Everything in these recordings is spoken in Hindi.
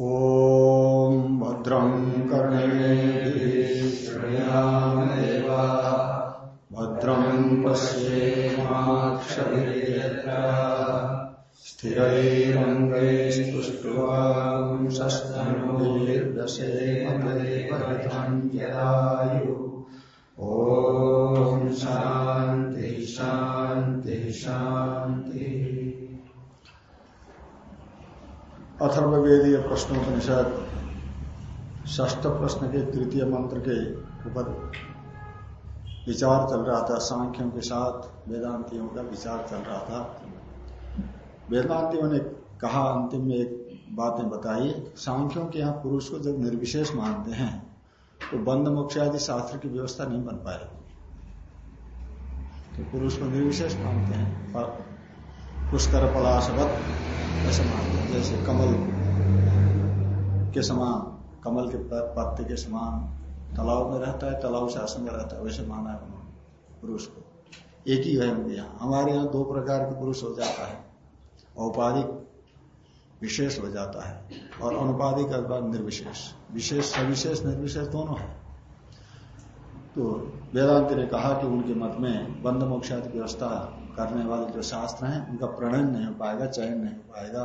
ॐ भद्रं कर्णेभिः भद्रं पश्येमाक्षभिर्यत्र स्थिरैरङ्गैस्तुष्ट्वांशस्तनोर्दशेमदेवहितं यदायु ॐ शान्ति शान्ति शान्तिः। अथर्ववेदीय प्रश्नोपनिषद ष्ठ प्रश्न के तृतीय मंत्र के ऊपर विचार चल रहा था, सांख्यों के साथ वेदांतियों का विचार चल रहा था। वेदांतियों ने कहा, अंतिम में एक बातें बताई, सांख्यों के यहाँ पुरुष को जब निर्विशेष मानते हैं तो बंद मोक्ष आदि शास्त्र की व्यवस्था नहीं बन पाए तो पुरुष को निर्विशेष मानते हैं पुष्कर पलाशवत ऐसे मानते जैसे कमल के समान, कमल के पत्ते के समान तालाब में रहता है, तालाब से आसन में रहता है, वैसे माना है उन्होंने पुरुष को। एक ही है उनके यहाँ। हमारे यहाँ दो प्रकार के पुरुष हो जाता है। औपाधिक विशेष हो जाता है और अनुपाधिक अथवा निर्विशेष। विशेष, सविशेष, निर्विशेष दोनों है। तो वेदांति ने कहा कि उनके मत में बंद मोक्षादि व्यवस्था करने वाले जो शास्त्र हैं, उनका प्रणयन नहीं हो पाएगा, चयन नहीं हो पाएगा।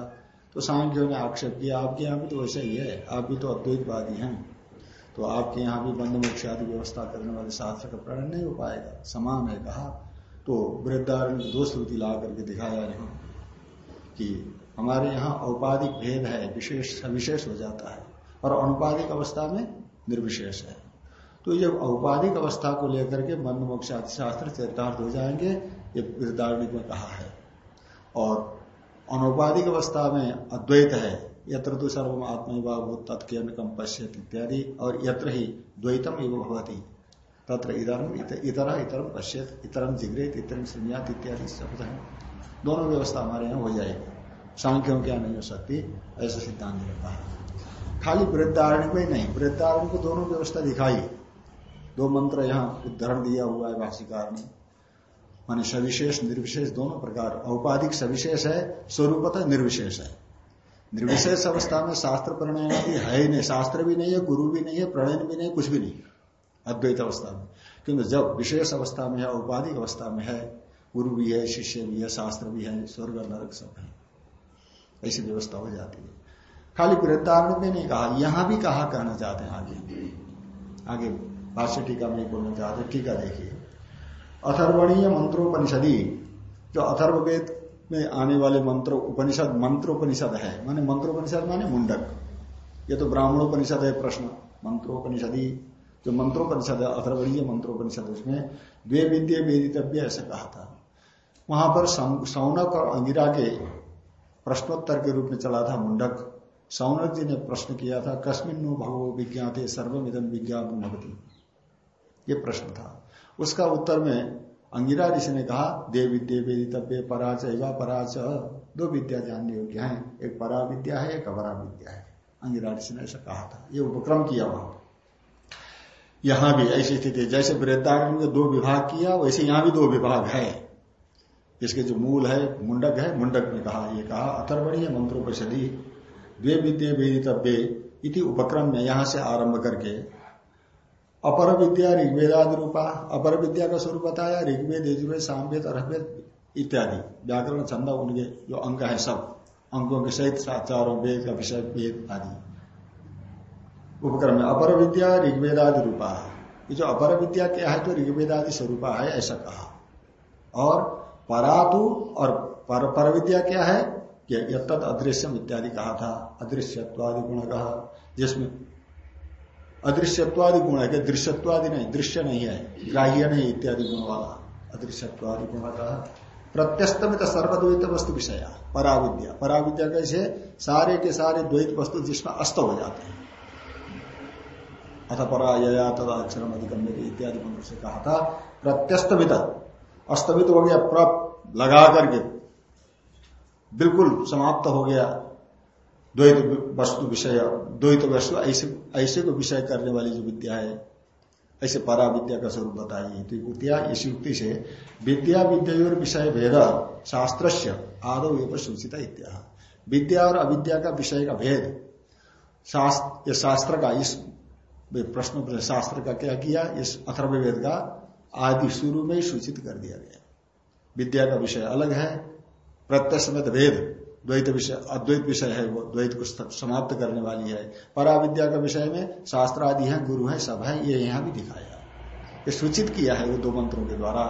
तो सांख्यों ने आक्षेप किया, आपके यहाँ भी तो वैसे ही है, आप भी तो अद्वैतवादी हैं। तो आपके यहाँ भी बंद मोक्ष आदि व्यवस्था करने वाले शास्त्र का प्रणयन नहीं हो पाएगा। समान है कहा। तो वृद्धारण दो श्रुति ला करके दिखाया यहाँ कि हमारे यहाँ औपाधिक भेद है, विशेष, सविशेष हो जाता है, और अनुपाधिक अवस्था में निर्विशेष है। तो ये औपाधिक अवस्था को लेकर के बंद मोक्ष शास्त्र चरितार्थ हो जाएँगे। ये वृद्धारण्य में कहा है। और अनौपाधिक अवस्था में अद्वैत है, यत्र तो सर्वम आत्मभाव तत्कम पश्यत इत्यादि, और यत्र ही द्वैतम एवं भवती। तत्र इधरम इतर इतरम पश्यत इतरम जिग्रेत इतरम श्रृंगात इत्यादि शब्द। है दोनों व्यवस्था हमारे यहाँ हो जाएगी। सांख्यों क्या नहीं हो सकती ऐसा सिद्धांत रहता है खाली वृद्धारण को ही नहीं वृद्धारण को दोनों व्यवस्था दिखाई। दो मंत्र यहाँ उदाहरण दिया हुआ है भाषिकार ने। माने सविशेष, निर्विशेष दोनों प्रकार। औपाधिक सविशेष है, स्वरूपतः निर्विशेष है। निर्विशेष अवस्था में शास्त्र प्रणयन भी है ही नहीं। शास्त्र भी नहीं है, गुरु भी नहीं है, प्रणयन भी नहीं, कुछ भी नहीं अद्वैत अवस्था में। किंतु जब विशेष अवस्था में है, औपाधिक अवस्था में है, गुरु भी है, शिष्य भी है, शास्त्र भी है, स्वर्ग नरक सब है। ऐसी व्यवस्था हो जाती है। खाली वृद्धारण में नहीं कहा, यहाँ भी कहा कहना चाहते हैं आगे। आगे भाष्य टीका में बोलना चाहते टीका देखिए। अथर्वणीय मंत्रोपनिषदी, जो अथर्वेद में आने वाले मंत्र, उपनिषद, मंत्रोपनिषद है, माने मंत्रोपनिषद माने मुंडक। ये तो ब्राह्मणोपनिषद है प्रश्न। मंत्रोपनिषदी, जो मंत्रोपनिषद है, अथर्वणीय मंत्रोपनिषद, उसमें द्वे विद्य वेदितव्य ऐसा कहा था। वहाँ पर सौनक और अंगिरा के प्रश्नोत्तर के रूप में चला था मुंडक। सौनक जी ने प्रश्न किया था कस्मिन नो भगवो विज्ञाते सर्वमिदम विज्ञान भवती ये प्रश्न था। उसका उत्तर में अंगिरा ऋषि ने कहा, देव विद्य वेदितव्य पराच एवं पराच दो विद्या जानने योग्य है। एक परा विद्या है, एक अपरा विद्या है। अंगिरा ऋषि ने ऐसा कहा था। ये उपक्रम किया वहाँ यहाँ भी ऐसी स्थिति जैसे वृद्धारण में दो विभाग किया, वैसे यहाँ भी दो विभाग है। इसके जो मूल है, मुंडक है, मुंडक ने कहा, ये कहा अथर्वणीय मंत्रोपषधि द्वे विद्य वेदितव्य इति उपक्रम में यहाँ से आरंभ करके अपर विद्या ऋग्वेदादि रूपा अपर विद्या का स्वरूप बताया ऋग्वेद यजुर्वेद सामवेद अरवेद इत्यादि। व्याकरण छंद उनके जो अंक है सब अंकों के सहित चारों वेद का विषय वेद आदि। उपक्रम में अपर विद्या ऋग्वेदादि रूपा ये जो अपर विद्या क्या है तो ऋग्वेदादि स्वरूपा है ऐसा कहा। और परातु और पर, पर विद्या क्या है? यद अदृश्यम इत्यादि कहा था। अदृश्यत्वादि गुण कहा। जिसमें अदृश्यत्वादि गुण है दृश्यत्वादि नहीं, दृश्य नहीं है, ग्राह्य नहीं, इत्यादि गुण वाला। अदृश्यत्वादि गुण का प्रत्यस्तमित सर्वद्वैत वस्तु विषय पराविद्या पराविद्या कैसे? सारे के सारे द्वैत वस्तु जिसमें अस्त हो जाते हैं। अथ पराया तथा अक्षरम अधिगम्य इत्यादि मंत्र से कहा था, प्रत्यस्तमित। अस्तमित हो गया प्रप लगा करके। बिल्कुल समाप्त हो गया। द्वैत वस्तु विषय, द्वैत वस्तु, ऐसे ऐसे को विषय करने वाली जो विद्या है, ऐसे परा विद्या का स्वरूप बताइए तो विद्या, इस युक्ति से विद्या विद्या विषय भेद शास्त्र से आदो एवं सूचित इत्या विद्या और अविद्या का विषय का भेद, शास्त्र शास्त्र का, इस प्रश्न शास्त्र का क्या किया? इस अथर्ववेद का आदि शुरू में सूचित कर दिया गया। विद्या का विषय अलग है प्रत्यक्ष में वेद द्वैत विषय, अद्वैत विषय है वो, द्वैत को समाप्त करने वाली है। पराविद्या का विषय में शास्त्र आदि है, गुरु है, सब है, ये यहाँ भी दिखाया ये सूचित किया है वो दो मंत्रों के द्वारा,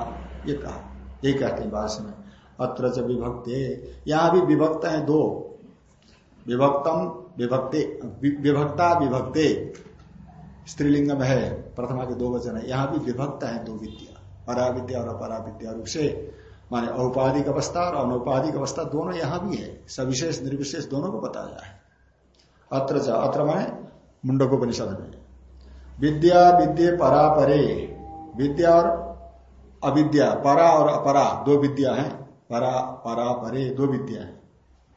ये कहा, ये कहते हैं भाषण में, अत्र च विभक्ते, यहाँ भी विभक्त है दो। विभक्तम, विभक्ते विभक्ता, विभक्ते स्त्रीलिंग में है, प्रथमा के दो वचन है, यहाँ भी विभक्त है दो विद्या, पराविद्या और अपरा विद्या रूप से। माने औपाधिक अवस्था और अनौपाधिक अवस्था दोनों यहाँ भी है। सविशेष, निर्विशेष दोनों को बताया है अत्र अत्र माने मुंडकोपनिषद में। विद्या, विद्य, परा, परे। विद्या और अविद्या, परा और अपरा, दो विद्या है। परा परा, परे, दो विद्या है।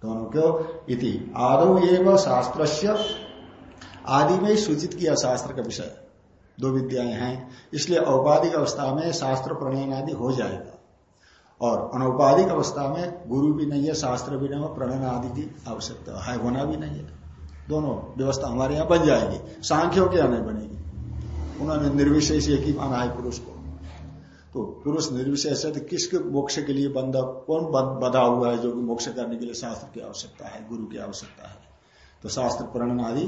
दोनों क्यों इति। आदो एवं शास्त्र आदि में ही सूचित किया शास्त्र का विषय। दो विद्याएँ हैं, इसलिए औपाधिक अवस्था में शास्त्र प्रणयन आदि हो जाएगा। और अनौपाधिक अवस्था में गुरु भी नहीं है, शास्त्र भी नहीं है प्रणन आदि की आवश्यकता है, होना भी नहीं है। दोनों व्यवस्था हमारे यहाँ बन जाएगी। सांख्यों के यहाँ बनेगी। उन्होंने निर्विशेष एक ही माना है पुरुष को। तो पुरुष निर्विशेष है तो किसके मोक्ष के लिए बंदा कौन बधा हुआ है जो कि मोक्ष करने के लिए शास्त्र की आवश्यकता है, गुरु की आवश्यकता है? तो शास्त्र प्रणन आदि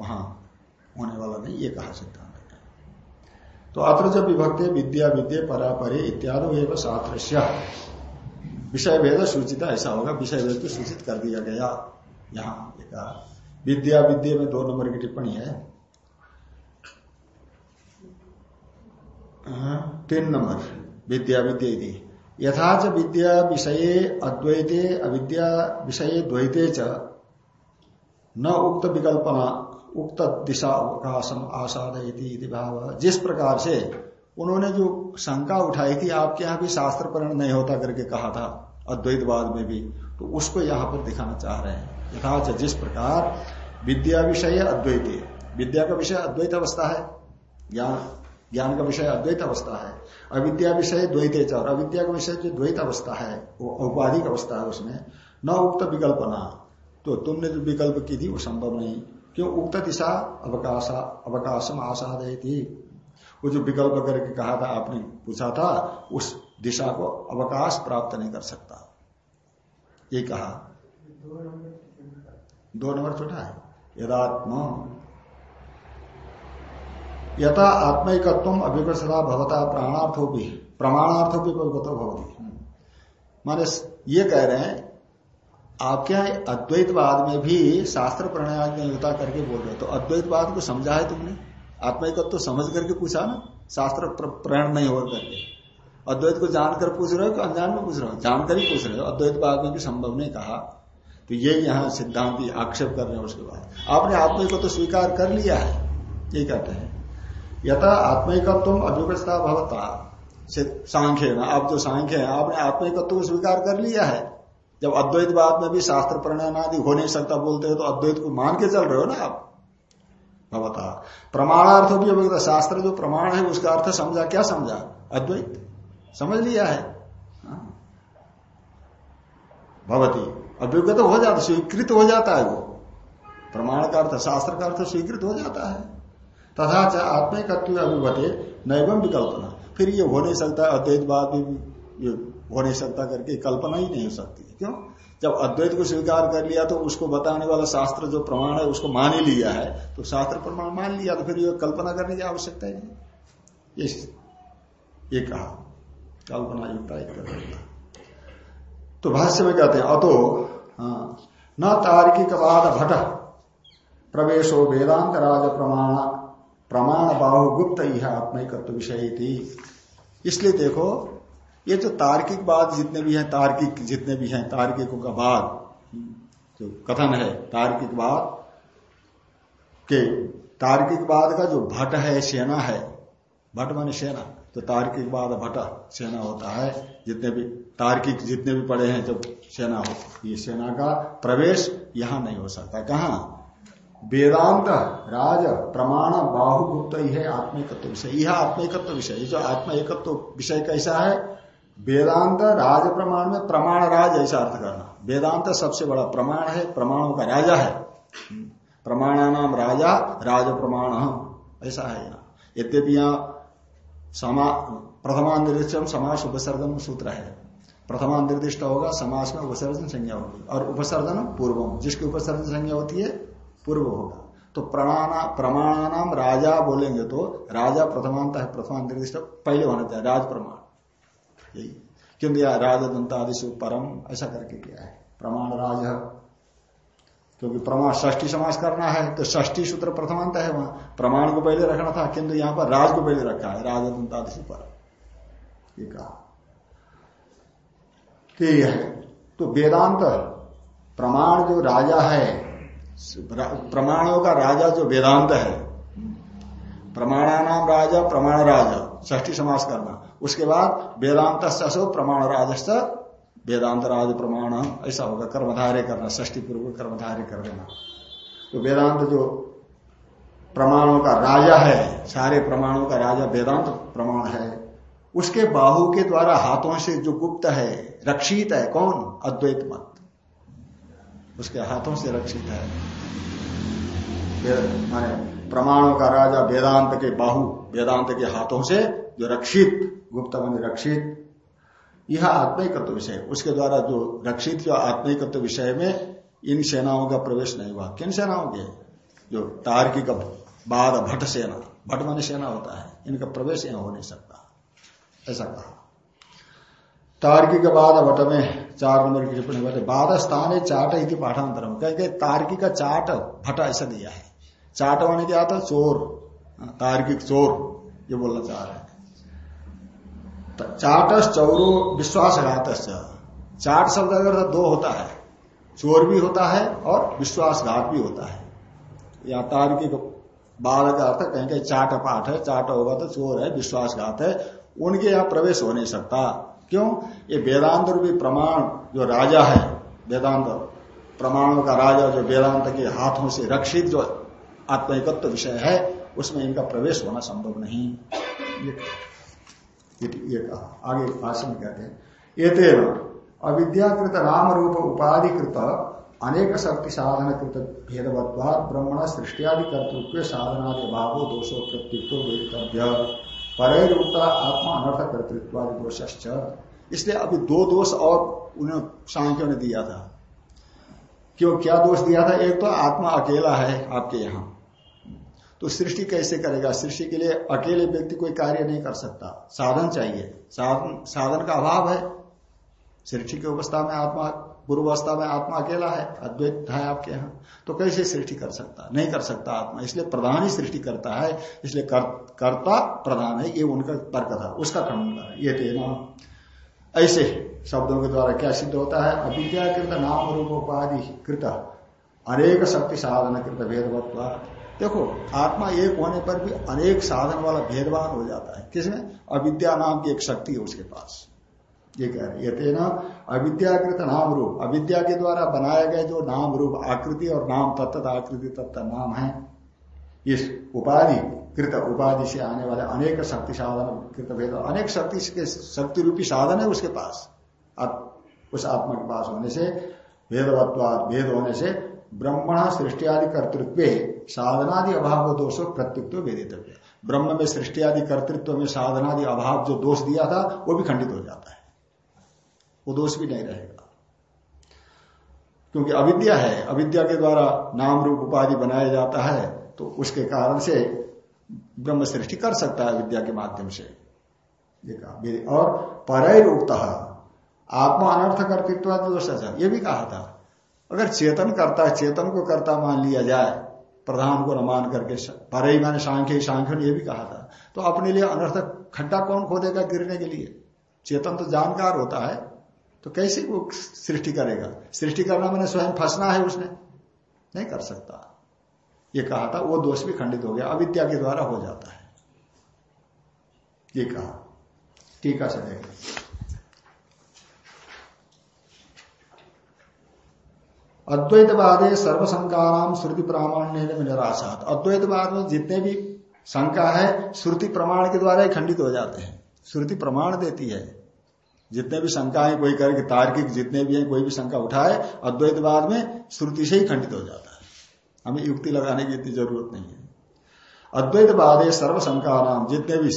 वहाँ होने वाला नहीं, ये कहा सिद्धांत तो अत्र जब विभक्त विद्या विद्या परापरे इत्यादि शास्त्र विषय भेद सूचित ऐसा होगा विषय भेद को सूचित कर दिया गया यहाँ विद्या विद्य में दो नंबर की टिप्पणी है। तीन नंबर, विद्या विद्या यथाच विद्या विषय अद्वैते, अविद्या विषय द्वैते च न उक्त विकल्पना उक्त दिशा अवकाशम आसादयती भाव। जिस प्रकार से उन्होंने जो शंका उठाई थी, आपके यहाँ भी शास्त्र परण नहीं होता करके कहा था, अद्वैतवाद में भी तो उसको यहाँ पर दिखाना चाह रहे हैं। यथाच जिस प्रकार विद्या विषय अद्वैत, विद्या का विषय अद्वैत अवस्था है, ज्ञान ज्ञान का विषय अद्वैत अवस्था है, अविद्या विषय द्वैत और अविद्या का विषय जो द्वैत अवस्था है, वो औपाधिक अवस्था है उसमें, न उक्त विकल्पना। तो तुमने जो विकल्प की थी, वो संभव नहीं। क्यों उक्त दिशा अवकाश, अवकाशम आसादय थी वो जो विकल्प करके कहा था, आपने पूछा था, उस दिशा को अवकाश प्राप्त नहीं कर सकता। ये कहा। दो नंबर छोटा है। यदात्म। यथा आत्मिकत्व अभिवसता भवता प्राणार्थो भी प्रमाणार्थो भी भवती। माने ये कह रहे हैं आपके यहाँ अद्वैतवाद में भी शास्त्र प्रणय में युता करके बोल रहे हो तो अद्वैतवाद को समझा है तुमने? आत्मिकत्व तो समझ करके पूछा ना, शास्त्र प्रण नहीं हो करके। अद्वैत को जानकर पूछ रहे हो कि अनजान में पूछ रहे हो? जानकर ही पूछ रहे हो। अद्वैतवाद में भी संभव नहीं कहा। तो ये यहाँ सिद्धांत आक्षेप कर रहे हैं उसके बाद। आपने आत्मिक को तो स्वीकार कर लिया है, ये कहते हैं। यथा आत्मिकत्व अभिवस्था भवता। सांख्य आप जो सांख्य है, आपने आत्मिकत्व को स्वीकार कर लिया है। जब अद्वैतवाद में भी शास्त्र प्रणयन आदि हो नहीं सकता बोलते हो तो अद्वैत को मान के चल रहे हो ना आप? भवता प्रमाणार्थ भी अभिज्ञता शास्त्र जो प्रमाण है, उसका अर्थ समझा, क्या समझा? अद्वैत। समझ लिया है। हाँ। भवती। अभिज्ञता हो जाता, स्वीकृत हो जाता है वो। प्रमाण का अर्थ, शास्त्र का अर्थ स्वीकृत हो जाता है। तथा चाहे आत्मिकत्व अभिभते नैवम विकल्पना। फिर ये हो नहीं सकता अद्वैतवाद भी हो नहीं सकता करके कल्पना ही नहीं हो सकती। क्यों? जब अद्वैत को स्वीकार कर लिया तो उसको बताने वाला शास्त्र जो प्रमाण है उसको मान ही लिया है। तो शास्त्र प्रमाण मान लिया तो फिर ये कल्पना करने की आवश्यकता ही नहीं। ये कहा। कल्पना युक्ता तो भाष्य में कहते हैं अतो हाँ, न तार्किक बाद भट प्रवेशो वेदांत राज प्रमाण प्रमाण बाहु गुप्त यह आत्मिकत्व विषय थी। इसलिए देखो ये जो तार्किक बात जितने भी हैं, तार्किक जितने भी हैं, तार्किकों का बात जो कथन है, तार्किक बात के तार्किकवाद का जो भट है, सेना है, भट माने सेना तो तार्किक तार्किकवाद भट, सेना होता है, जितने भी, तार्किक जितने भी पड़े हैं, जब सेना हो, ये सेना का प्रवेश यहाँ नहीं हो सकता। कहा? वेदांत, राज, प्रमाण बाहुगुप्त ही है आत्मिकत्व विषय, यह आत्मिकत्व विषय जो आत्मा एकत्व विषय कैसा है वेदांत राज प्रमाण में प्रमाण राज ऐसा अर्थ करना। वेदांत सबसे बड़ा प्रमाण है, प्रमाणों का राजा है। प्रमाणा नाम राजा, राज प्रमाण ऐसा है यहाँ। यद्यपि यहाँ समा प्रथमानिर्दिष्ट समास उपसर्जन सूत्र है। प्रथमा निर्दिष्ट होगा, समास में उपसर्जन संज्ञा होगी। और उपसर्जन पूर्व जिसकी उपसर्जन संज्ञा होती है, पूर्व होगा। तो प्रमाणा प्रमाणानाम राजा बोलेंगे तो राजा प्रथमांत है प्रथमानिर्दिष्ट पहले होना चाहिए, राज प्रमाण। यही। किंतु यह राजदंतादिश परम, ऐसा करके किया है। प्रमाण राज क्योंकि प्रमाण ष्टी समास करना है तो ष्टी सूत्र प्रथमांत है वहाँ। प्रमाण को पहले रखना था, किंतु यहाँ पर राज को पहले रखा है राजदंतादिश परम। ये कहा। ठीक है। तो वेदांत, प्रमाण जो राजा है, प्रमाणों का राजा जो वेदांत है प्रमाणा नाम राजा, प्रमाण राजा ष्ठी समास करना। उसके बाद वेदांत सो प्रमाण राजस्थ वेदांत राज प्रमाण, ऐसा होगा कर्मधार्य करना ष्टी पूर्व कर्मधार्य कर देना। तो वेदांत जो प्रमाणों का राजा है, सारे प्रमाणों का राजा वेदांत प्रमाण है, उसके बाहु के द्वारा हाथों से जो गुप्त है, रक्षित है, कौन? अद्वैत मत। उसके हाथों से रक्षित है। माने प्रमाणों का राजा वेदांत के बाहु, वेदांत के हाथों से जो रक्षित, गुप्त मन रक्षित, यह आत्मिकत्व विषय, उसके द्वारा जो रक्षित जो आत्मिकत्व विषय में इन सेनाओं का प्रवेश नहीं हुआ। किन सेनाओं के? जो तार्किक बाद भट्ट सेना, भट्ट मन सेना होता है, इनका प्रवेश यहाँ हो नहीं सकता। ऐसा कहा। तार्किक बाद भट्ट में चार नंबर की टिप्पणी बाद स्थान चाट इति पाठांतरम। कहेंगे तार्किक चाट, भट्ट ऐसा दिया है। चाट माने क्या था चोर तार्किक चोर, ये बोलना चाह रहे हैं। चाटस चौरो विश्वासघात चाट शब्द अगर दो होता है, चोर भी होता है और विश्वासघात भी होता है। या तार्किक बाल का अर्थ कहीं कहीं चाट पाठ है, चाट होगा तो चोर है, विश्वासघात है, उनके यहाँ प्रवेश हो नहीं सकता। क्यों? ये वेदांत रूपी प्रमाण जो राजा है, वेदांत प्रमाणों का राजा जो वेदांत के हाथों से रक्षित जो आत्मिकत्व विषय है उसमें इनका प्रवेश होना संभव नहीं। ये, ये कहा। आगे भाषण कहते हैं ये तेरह अविद्याकृत नाम रूप उपाधि कृत अनेक शक्ति साधन कृत भेदवत्वाद ब्रह्मण सृष्टियादि कर्तृत्व साधनादि भावो दोषो प्रत्युत्व वेदितव्य पर आत्मा अनर्थ कर्तृत्वादि दोष इसलिए अभी दो दोष और उन्हें सांख्यों ने दिया था। क्यों? क्या दोष दिया था? एक तो आत्मा अकेला है आपके यहाँ। तो सृष्टि कैसे करेगा? सृष्टि के लिए अकेले व्यक्ति कोई कार्य नहीं कर सकता। साधन चाहिए। साधन साधन का अभाव है। सृष्टि की अवस्था में आत्मा पूर्व अवस्था में आत्मा अकेला है। अद्वैत है आपके यहाँ। तो कैसे सृष्टि कर सकता? नहीं कर सकता आत्मा। इसलिए प्रधान ही सृष्टि करता है। इसलिए कर, कर्ता प्रधान है। ये उनका तर्क था उसका खंडन कर ये तेना ऐसे शब्दों के द्वारा क्या सिद्ध होता है? अविद्याकृत नाम रूप उपाधि कृत। अनेक शक्ति साधन कृत भेदवत्व देखो, आत्मा एक होने पर भी अनेक साधन वाला भेदभाव हो जाता है। किसमें? अविद्या नाम की एक शक्ति है उसके पास। ये कह रहे ये ना, अविद्याकृत नाम रूप। अविद्या के द्वारा बनाया गया जो नाम रूप, आकृति और नाम तत्त, आकृति तत्त नाम है। इस उपाधि, कृत उपाधि से आने वाले अनेक शक्ति साधन, कृत भेद, अनेक शक्ति के शक्ति रूपी साधन है उसके पास। उस आत्मा के पास होने से, भेदवत्वाद, भेद होने से ब्रह्मण सृष्टि आदि कर्तृत्व साधनादि अभाव दोषो प्रत्युत्व वेदितव्य। ब्रह्म में सृष्टि आदि कर्तृत्व में साधनादि अभाव जो दोष दिया था, वो भी खंडित हो जाता है। वो दोष भी नहीं रहेगा। क्योंकि अविद्या है, अविद्या के द्वारा नाम रूप उपाधि बनाया जाता है तो उसके कारण से ब्रह्म सृष्टि कर सकता है विद्या के माध्यम से। और पर उक्त आत्मा अनर्थ कर्तृत्व दोष ये भी कहा था। अगर चेतन करता है, चेतन को करता मान लिया जाए, प्रधान को न मान करके पर ही मैंने सांख्य सांख्य ने यह भी कहा था। तो अपने लिए अनर्थक खड्डा कौन खोदेगा गिरने के लिए? चेतन तो जानकार होता है तो कैसे वो सृष्टि करेगा? सृष्टि करना मैंने स्वयं फंसना है उसने। नहीं कर सकता। ये कहा था, वो दोष भी खंडित हो गया, अविद्या के द्वारा हो जाता है। ये कहा। टीका से देखें अद्वैतवाद सर्वशंका श्रुति प्रामाण्य में निराशात। अद्वैतवाद में जितने भी शंका है, श्रुति प्रमाण के द्वारा ही खंडित हो जाते हैं। श्रुति प्रमाण देती है। जितने भी शंकाएँ कोई करके तार्किक जितने भी हैं, कोई भी शंका उठाए, अद्वैतवाद में श्रुति से ही खंडित हो जाता है। हमें युक्ति लगाने की इतनी ज़रूरत नहीं है। अद्वैतवाद सर्व शंका नाम जितने भी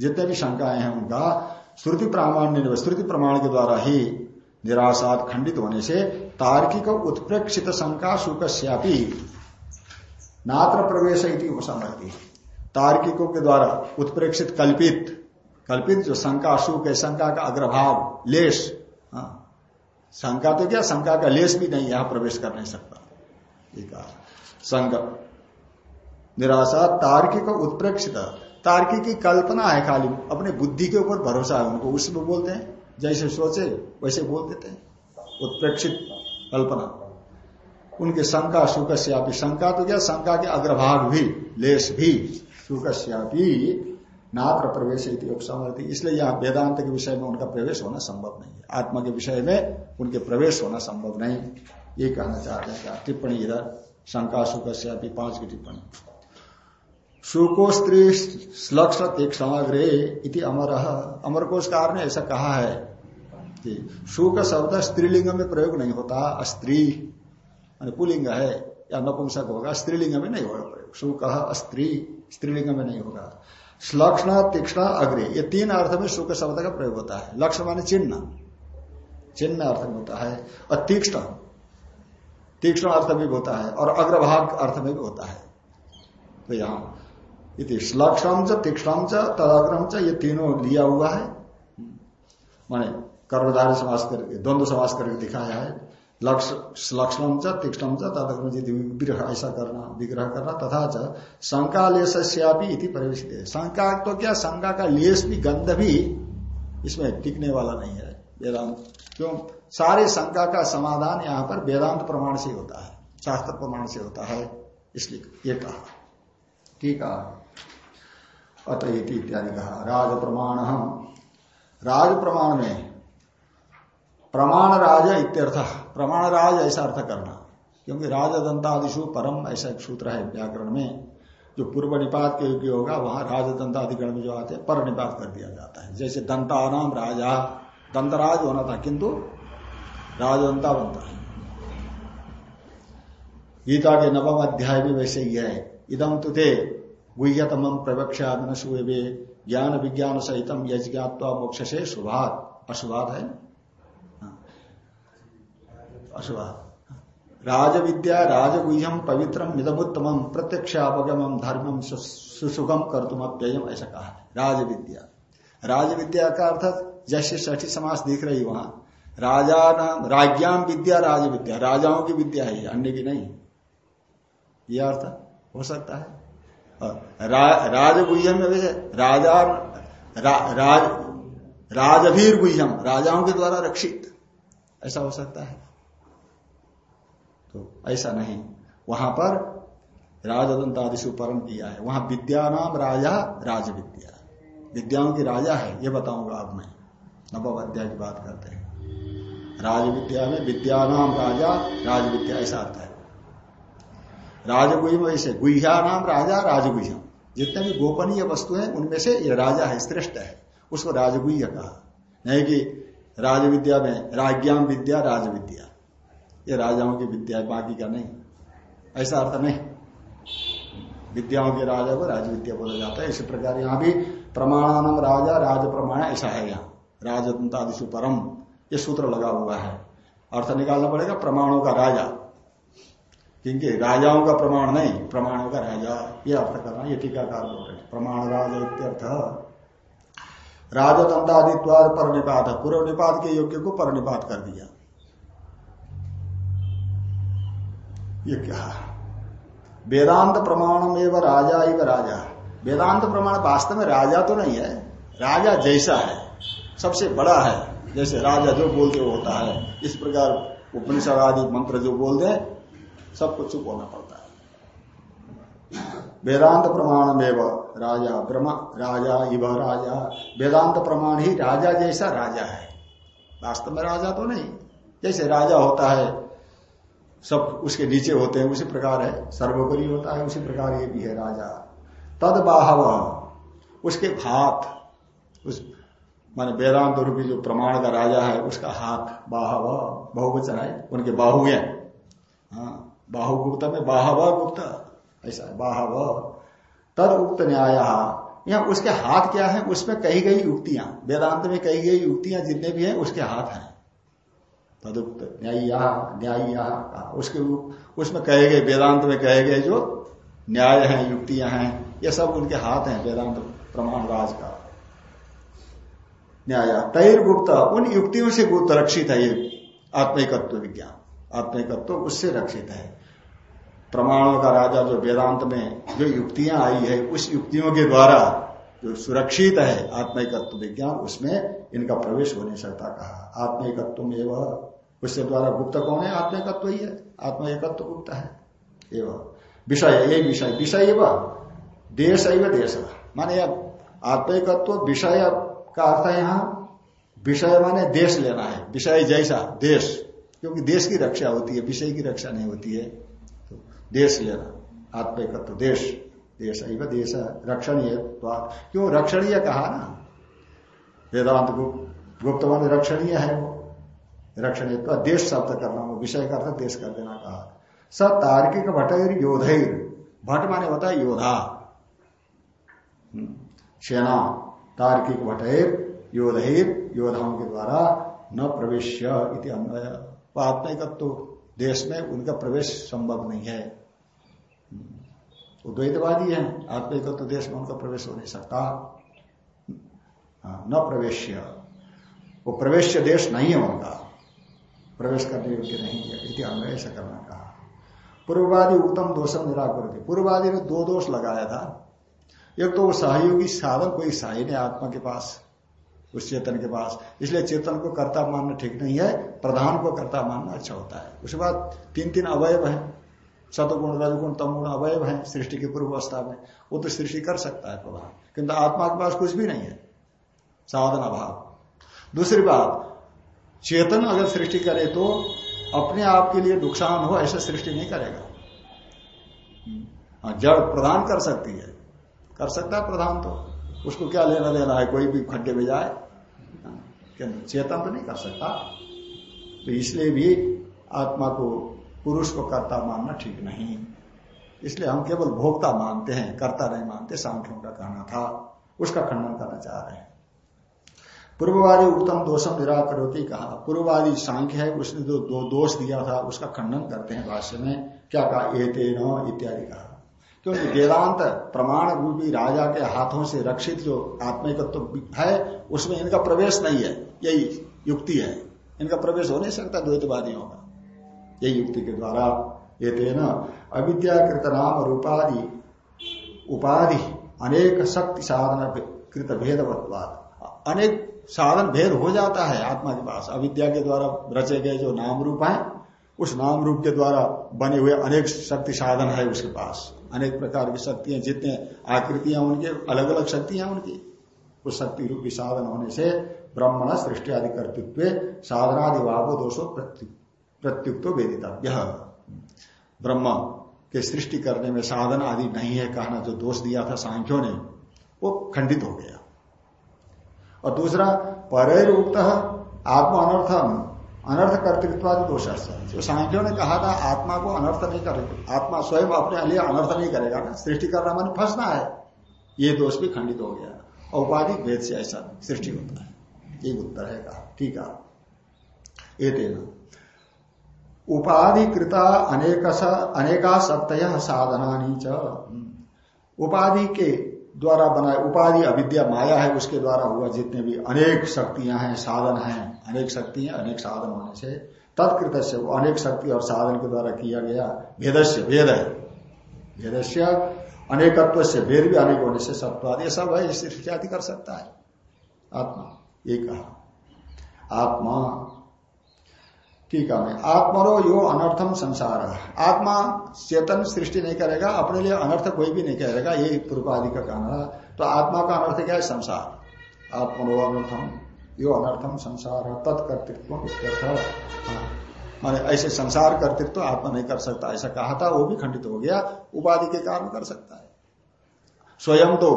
जितने भी शंकाएँ हैं उनका श्रुति प्रामाण्य श्रुति प्रमाण के द्वारा ही निराशात खंडित होने से तार्किक उत्प्रेक्षित शंका सुखस्यापी नात्र प्रवेश उपसमर्थी तार्किकों के द्वारा उत्प्रेक्षित कल्पित कल्पित जो शंका, सुख है, शंका का अग्रभाव, लेश हाँ। शंका तो क्या? शंका का लेश भी नहीं, यहाँ प्रवेश कर नहीं सकता। निराशा, तार्किक उत्प्रेक्षित। तार्किक की कल्पना है खाली, अपने बुद्धि के ऊपर भरोसा है उनको, उसमें बोलते हैं, जैसे सोचे, वैसे बोल देते हैं। उत्प्रेक्षित कल्पना। उनके शंका सुख श्यापी शंका तो क्या शंका के अग्रभाग भी, लेस भी सुख श्यापी नात्र प्रवेश इसलिए यहाँ वेदांत के विषय में उनका प्रवेश होना संभव नहीं है। आत्मा के विषय में उनके प्रवेश होना संभव नहीं। ये कहना चाहते हैं क्या टिप्पणी इधर, शंका सुख श्यापी पाँच की टिप्पणी। सुको स्त्री लक्ष्य तीक्षणाग्रे इति अमर। अमर कोशकार ने ऐसा कहा है कि सुख शब्द स्त्रीलिंग में प्रयोग नहीं होता। स्त्री पुलिंग है या नपुंसक होगा, स्त्रीलिंग में नहीं होगा प्रयोग। सुख स्त्री स्त्रीलिंग में नहीं होगा। लक्षण तीक्ष्ण, अग्रे, ये तीन अर्थ में सुख शब्द का प्रयोग होता है। लक्ष्य माने चिन्ह। चिन्ह अर्थ में होता है। और तीक्ष्ण तीक्ष्ण अर्थ में होता है और अग्रभाग अर्थ में होता है। तो यहाँ लक्षण तीक्षण च तदग्रम च, ये तीनों लिया हुआ है। माने कर्मधारी समास करके, द्वंद्व समास करके दिखाया है। लक्षणम च, तीक्षण विग्रह, ऐसा करना, विग्रह करना, तथा च शंका लेश्यापी इति शंका तो क्या? शंका का लेस भी, गंध भी इसमें टिकने वाला नहीं है, वेदांत। क्यों? सारे शंका का समाधान यहाँ पर वेदांत प्रमाण से होता है, शास्त्र प्रमाण से होता है, इसलिए ये कहा। ठीक है। अत इत्यादि कहा। राज प्रमाण राज प्रमाण में प्रमाण राज इत्यर्थ। प्रमाण राज ऐसा अर्थ करना। क्योंकि राजदंतादिशु परम ऐसा एक सूत्र है व्याकरण में, जो पूर्व निपात के योग्य होगा, वहाँ राजदंताधिकरण में जो आते हैं पर निपात कर दिया जाता है। जैसे दंतानाम राजा, दंतराज होना था, किंतु राजदंता बनता है। गीता के नवम अध्याय भी वैसे ही है इदम तुते गुह्यतम प्रवक्षा सुवे ज्ञान विज्ञान सहितम यज्ञात्वा मोक्ष से शुभात अशुभात हाँ। अशुभात राज विद्या राजगुह्यम पवित्रम निदमुत्तम प्रत्यक्षापगम धर्मम सुसुगम कर तुम अप्ययम ऐसा कहा है। राज विद्या राज विद्या का अर्थ जैसे षठी समास दिख रही वहाँ। राजा नाम राज्ञाम विद्या राज विद्या राजाओं की विद्या है अन्य की नहीं। यह अर्थ हो सकता है। रा, में वैसे राजा रा, राज राजभीर गुह्यम राजाओं के द्वारा रक्षित। ऐसा हो सकता है। तो ऐसा नहीं। वहाँ पर राजदंतादिशु परम किया है। वहाँ विद्या नाम राजा राज विद्या विद्याओं की राजा है, ये बताऊँगा अब मैं। नवम अध्याय की बात करते हैं। राज विद्या में विद्या नाम राजा राज विद्या ऐसा अर्थ है। राजगुह ऐसे, गुह्या नाम राजा, राजगुह्यम। जितने भी गोपनीय वस्तु है, उनमें से ये राजा है, श्रेष्ठ है। उसको राजगुह्य कहा। नहीं कि राज विद्या में राज्ञाम विद्या राज विद्या ये राजाओं की विद्या है, बाकी का नहीं। ऐसा अर्थ नहीं। विद्याओं के राजा को राज विद्या बोला जाता है। इसी प्रकार यहाँ भी प्रमाणानम राजा राज प्रमाण ऐसा है यहाँ। राजदंतादिशु परम ये सूत्र लगा हुआ है। अर्थ निकालना पड़ेगा प्रमाणों का राजा। क्योंकि राजाओं का प्रमाण नहीं, प्रमाणों का राजा। ये अर्थ करना, ये टीकाकार बोल रहे प्रमाण राजा इत्यर्थ। राजतंत्रादित्वाद पर निपात पूर्व निपात के योग्य को पर निपात कर दिया। ये क्या? वेदांत प्रमाणम एवं राजा एवं राजा। वेदांत प्रमाण वास्तव में राजा तो नहीं है, राजा जैसा है, सबसे बड़ा है, जैसे राजा जो बोलते होता है। इस प्रकार उपनिषद आदि मंत्र जो बोल दे सबको चुप होना पड़ता है। वेदांत प्रमाण में राजा ब्रह्म, राजा इव राजा। वेदांत प्रमाण ही राजा जैसा राजा है। वास्तव में राजा तो नहीं। जैसे राजा होता है सब उसके नीचे होते हैं, उसी प्रकार है, सर्वोपरि होता है, उसी प्रकार ये भी है राजा। तद बाहव उसके हाथ, उस, माने वेदांत रूपी जो प्रमाण का राजा है, उसका हाथ, बाहव, बहुवचन है, उनके बाहुए हाँ बाहुगुप्त में बाहव गुप्त, ऐसा है, बाहव। तद उक्त न्याय, यहाँ उसके हाथ क्या है, उसमें कही गई युक्तियाँ, वेदांत में कही गई युक्तियाँ जितने भी हैं, उसके हाथ हैं। तदुक्त न्याय न्याय उसके उसमें कहे गए, वेदांत में कहे गए जो न्याय है, युक्तियाँ हैं, ये सब उनके हाथ हैं, वेदांत प्रमाण राज का। न्याय तैर गुप्त उन युक्तियों से गुप्त, रक्षित है ये आत्मिकत्व विज्ञान। आत्मिकत्व उससे रक्षित है। प्रमाणों का राजा जो वेदांत में जो युक्तियाँ आई है, उस युक्तियों के द्वारा जो सुरक्षित है आत्मिकत्व विज्ञान, उसमें इनका प्रवेश हो नहीं सकता कहा, आत्मिकत्व में वह, उससे द्वारा गुप्त कौन है? आत्मिकत्व ही है। आत्म एकत्व गुप्त है। एवं विषय ये विषय। विषय एवं देश एवं देश। माने आत्मिकत्व, विषय का अर्थ है यहाँ, विषय माने देश लेना है। विषय जैसा, देश। क्योंकि देश की रक्षा होती है, विषय की रक्षा नहीं होती है। तो देश लेना आत्म एकत्व देश देश देश। रक्षणीय क्यों? रक्षणीय कहा ना। वेदांत गुप्त मान रक्षणीय है वो। रक्षणीय तो देश शब्द करना विषय का देश कर देना कहा। स तार्किक भटर योधैर। भट माने होता है योधा। सेना तार्किक भटेर योधहिर योद्धाओं के द्वारा न प्रवेश आत्मिकत्व, देश में उनका प्रवेश संभव नहीं है। वो द्वैतवादी है, आत्मिकत्व देश में उनका प्रवेश हो नहीं सकता। न प्रवेश वो प्रवेश देश नहीं है उनका। प्रवेश करने योग्य नहीं है, इति अन्वय ऐसा करना कहा। पूर्ववादी उत्तम दोषम निराकर पूर्ववादी ने दो दोष लगाया था। एक तो वो सहयोगी साधन कोई सही नहीं आत्मा के पास, उस चेतन के पास। इसलिए चेतन को कर्ता मानना ठीक नहीं है, प्रधान को कर्ता मानना अच्छा होता है। उसके बाद तीन तीन अवयव है। सतगुण रजगुण, तमगुण अवयव है सृष्टि की पूर्व अवस्था में। वो तो सृष्टि कर सकता है प्रधान। किंतु आत्मा के पास कुछ भी नहीं है। साधन अभाव दूसरी बात चेतन अगर सृष्टि करे तो अपने आप के लिए नुकसान हो ऐसा सृष्टि नहीं करेगा। हाँ, जड़ प्रदान कर सकती है। कर सकता है प्रधान तो। उसको क्या लेना देना है? कोई भी खड्डे में जाए। किंतु चेतन तो नहीं कर सकता। तो इसलिए भी आत्मा को पुरुष को कर्ता मानना ठीक नहीं। इसलिए हम केवल भोक्ता मानते हैं कर्ता नहीं मानते सांख्यों का कहना था। उसका खंडन करना चाह रहे हैं। पूर्ववादी उत्तम दोषम निराकरोती कहा। पूर्ववादी सांख्य है, उसने जो दो दोष दिया था, उसका खंडन करते हैं भाष्य में, क्या कहा? एते इत्यादि कहा। क्योंकि वेदांत प्रमाण रूपी राजा के हाथों से रक्षित जो आत्मिकत्व तो है, उसमें इनका प्रवेश नहीं है, यही युक्ति है। इनका प्रवेश हो नहीं सकता द्वैतवादियों का। यही युक्ति के द्वारा ये तेना अविद्याकृत नाम और उपाधि उपाधि अनेक शक्ति साधन कृत भेदवत्वाद अनेक साधन भेद हो जाता है आत्मा के पास। अविद्या के द्वारा रचे गए जो नाम रूप है, उस नाम रूप के द्वारा बने हुए अनेक शक्ति साधन है उसके पास। अनेक प्रकार की शक्तियाँ, जितने आकृतियाँ उनके अलग अलग शक्तियाँ उनकी। उस शक्ति रूप रूपी साधन होने से ब्रह्मण सृष्टि आदि कर्तृत्व, साधनादि भाव दोषो प्रत्युक्तो वेदिता यह ब्रह्म के सृष्टि करने में साधन आदि नहीं है, कहना जो दोष दिया था सांख्यों ने, वो खंडित हो गया। और दूसरा पर उक्त आत्मा अनर्थम अनर्थ कर्तृत्वादि दोष जो सांख्यों ने कहा था, आत्मा को अनर्थ नहीं करेगा आत्मा स्वयं अपने लिए अनर्थ नहीं करेगा ना। सृष्टि करना मन फंसना है। ये दोष भी खंडित हो गया। औपाधिक भेद से ऐसा सृष्टि होता है। ये उत्तर है कहा। ठीक है। तेना उपाधिकृता अनेक अनेका सत्य साधना च। उपाधि के द्वारा बनाए, उपाधि अविद्या माया है, उसके द्वारा हुआ जितने भी अनेक शक्तियाँ हैं, साधन हैं, अनेक शक्तियाँ, अनेक साधन होने से तत्कृत से वो अनेक शक्ति और साधन के द्वारा किया गया भेदस्य भेद है। भेदस्य अनेकत्व से भेद भी अनेक होने से सत्वाद, ये सब है इत्यादि कर सकता है। आत्मा, ये कहा। आत्मा ठीक है आत्मरो यो अनर्थम संसार। आत्मा चेतन सृष्टि नहीं करेगा, अपने लिए अनर्थ कोई भी नहीं करेगा ये पूर्वादि का कहना तो आत्मा का अनर्थ क्या है? संसार। आत्मरो अनर्थम यो अनर्थम संसार, तत्कर्तृत्व हाँ। माने ऐसे संसार कर्तृत्व तो आत्मा नहीं कर सकता, ऐसा कहा था, वो भी खंडित हो गया, उपाधि के कारण कर सकता है। स्वयं तो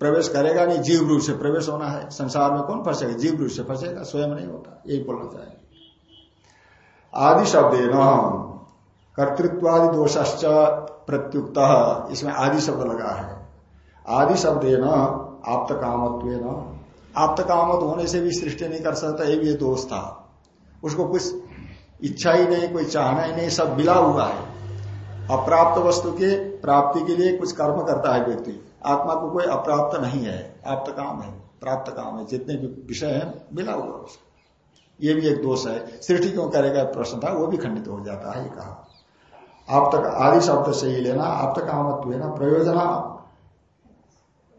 प्रवेश करेगा नहीं, जीव रूप से प्रवेश होना है। संसार में कौन फंसेगा? जीव रूप से फंसेगा, स्वयं नहीं होता, यही बोलना चाहिए आदि शब्द कर्तृत्वादि दोषश्च प्रत्युक्त। इसमें आदि शब्द लगा है। आदि शब्द न आप्त कामत्व न आप्त कामत होने से भी सृष्टि नहीं कर सकता, ये भी दोष था। उसको कुछ इच्छा ही नहीं, कोई चाहना ही नहीं, सब मिला हुआ है। अप्राप्त वस्तु के प्राप्ति के लिए कुछ कर्म करता है व्यक्ति। आत्मा को कोई अप्राप्त नहीं है। आप्त काम है प्राप्त काम है। जितने भी विषय है, मिला हुआ उसको ये भी एक दोष है। सृष्टि क्यों करेगा? प्रश्न था, वो भी खंडित हो जाता है, ये कहा। आप तक आदि शब्द से ही लेना, आप तक आमत्व ना। प्रयोजना,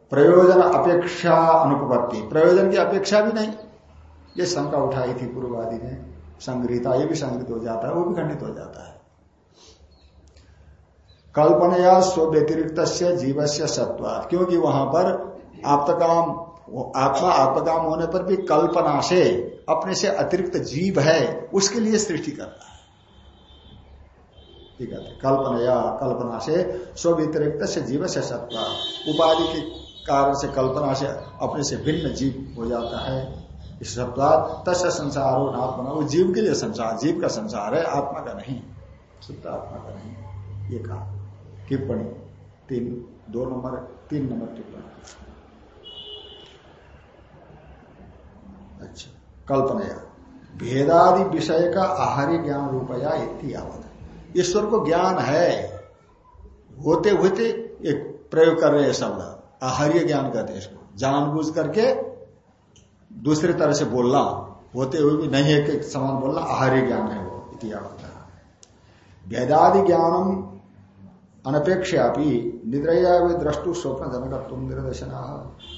प्रयोजन अपेक्षा अनुपत्ति प्रयोजन की अपेक्षा भी नहीं। ये शंका उठाई थी पूर्ववादी ने। संग्रहिता, ये भी संग्रहित हो जाता है, वो भी खंडित हो जाता है। कल्पनया स्व व्यतिरिक्त जीव से सत्वा क्योंकि वहाँ पर आप्तकाम आत्मा आत्मकाम होने पर भी कल्पना से, अपने से अतिरिक्त जीव है, उसके लिए सृष्टि करता है। ठीक है, कल्पना या कल्पना से, स्व व्यतिरिक्त से जीव से सत्ता, उपाधि के कारण से कल्पना से अपने से भिन्न जीव हो जाता है। इस शब्दात तस् संसार हो आत्मा वो जीव के लिए संसार, जीव का संसार है, आत्मा का नहीं, शुद्ध आत्मा का नहीं। ये कहा। टिप्पणी, तीन, दो नंबर तीन नंबर टिप्पणी। अच्छा कल्पना भेदादि विषय का आहार्य ज्ञान रूपया इतिहावत ईश्वर को ज्ञान है। होते होते एक प्रयोग कर रहे हैं शब्द आहार्य ज्ञान कहते हैं इसको। जानबूझ करके दूसरे तरह से बोलना। होते हुए भी नहीं है कि समान बोलना। आहार्य ज्ञान है वो इतिहावत वेदादि ज्ञानम अनपेक्षापि निद्रया द्रष्टु स्वप्न जनक तुम निर्देशन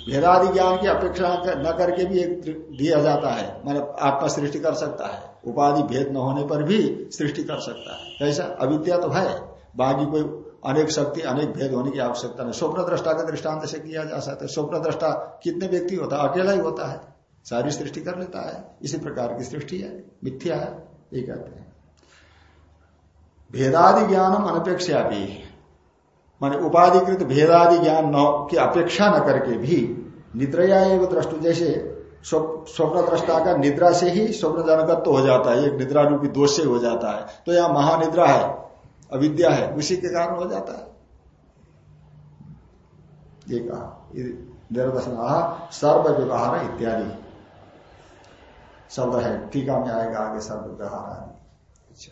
भेदादि ज्ञान की अपेक्षा न करके भी एक दिया जाता है। मैंने आत्मा सृष्टि कर सकता है। उपाधि भेद न होने पर भी सृष्टि कर सकता है। ऐसा अविद्या तो है। बाकी कोई अनेक शक्ति, अनेक भेद होने की आवश्यकता नहीं। स्वप्न दृष्टा का दृष्टांत से किया जा सकता है। स्वप्न दृष्टा कितने व्यक्ति होता है? अकेला ही होता है। सारी सृष्टि कर लेता है। इसी प्रकार की सृष्टि है। मिथ्या है। ये कहते हैं। भेदादि ज्ञानम अनपेक्षा भी माने उपाधिकृत भेदादि ज्ञान न की अपेक्षा न करके भी निद्रया एवं दृष्टु जैसे स्वप्न दृष्टा का निद्रा से ही स्वप्न जनकत्व तो हो जाता है, एक निद्रा रूपी दोष से हो जाता है। तो यहाँ महानिद्रा है, अविद्या है, उसी के कारण हो जाता है। ये सर्व व्यवहार इत्यादि। शब्द है, टीका में आएगा आगे सर्व व्यवहार आदि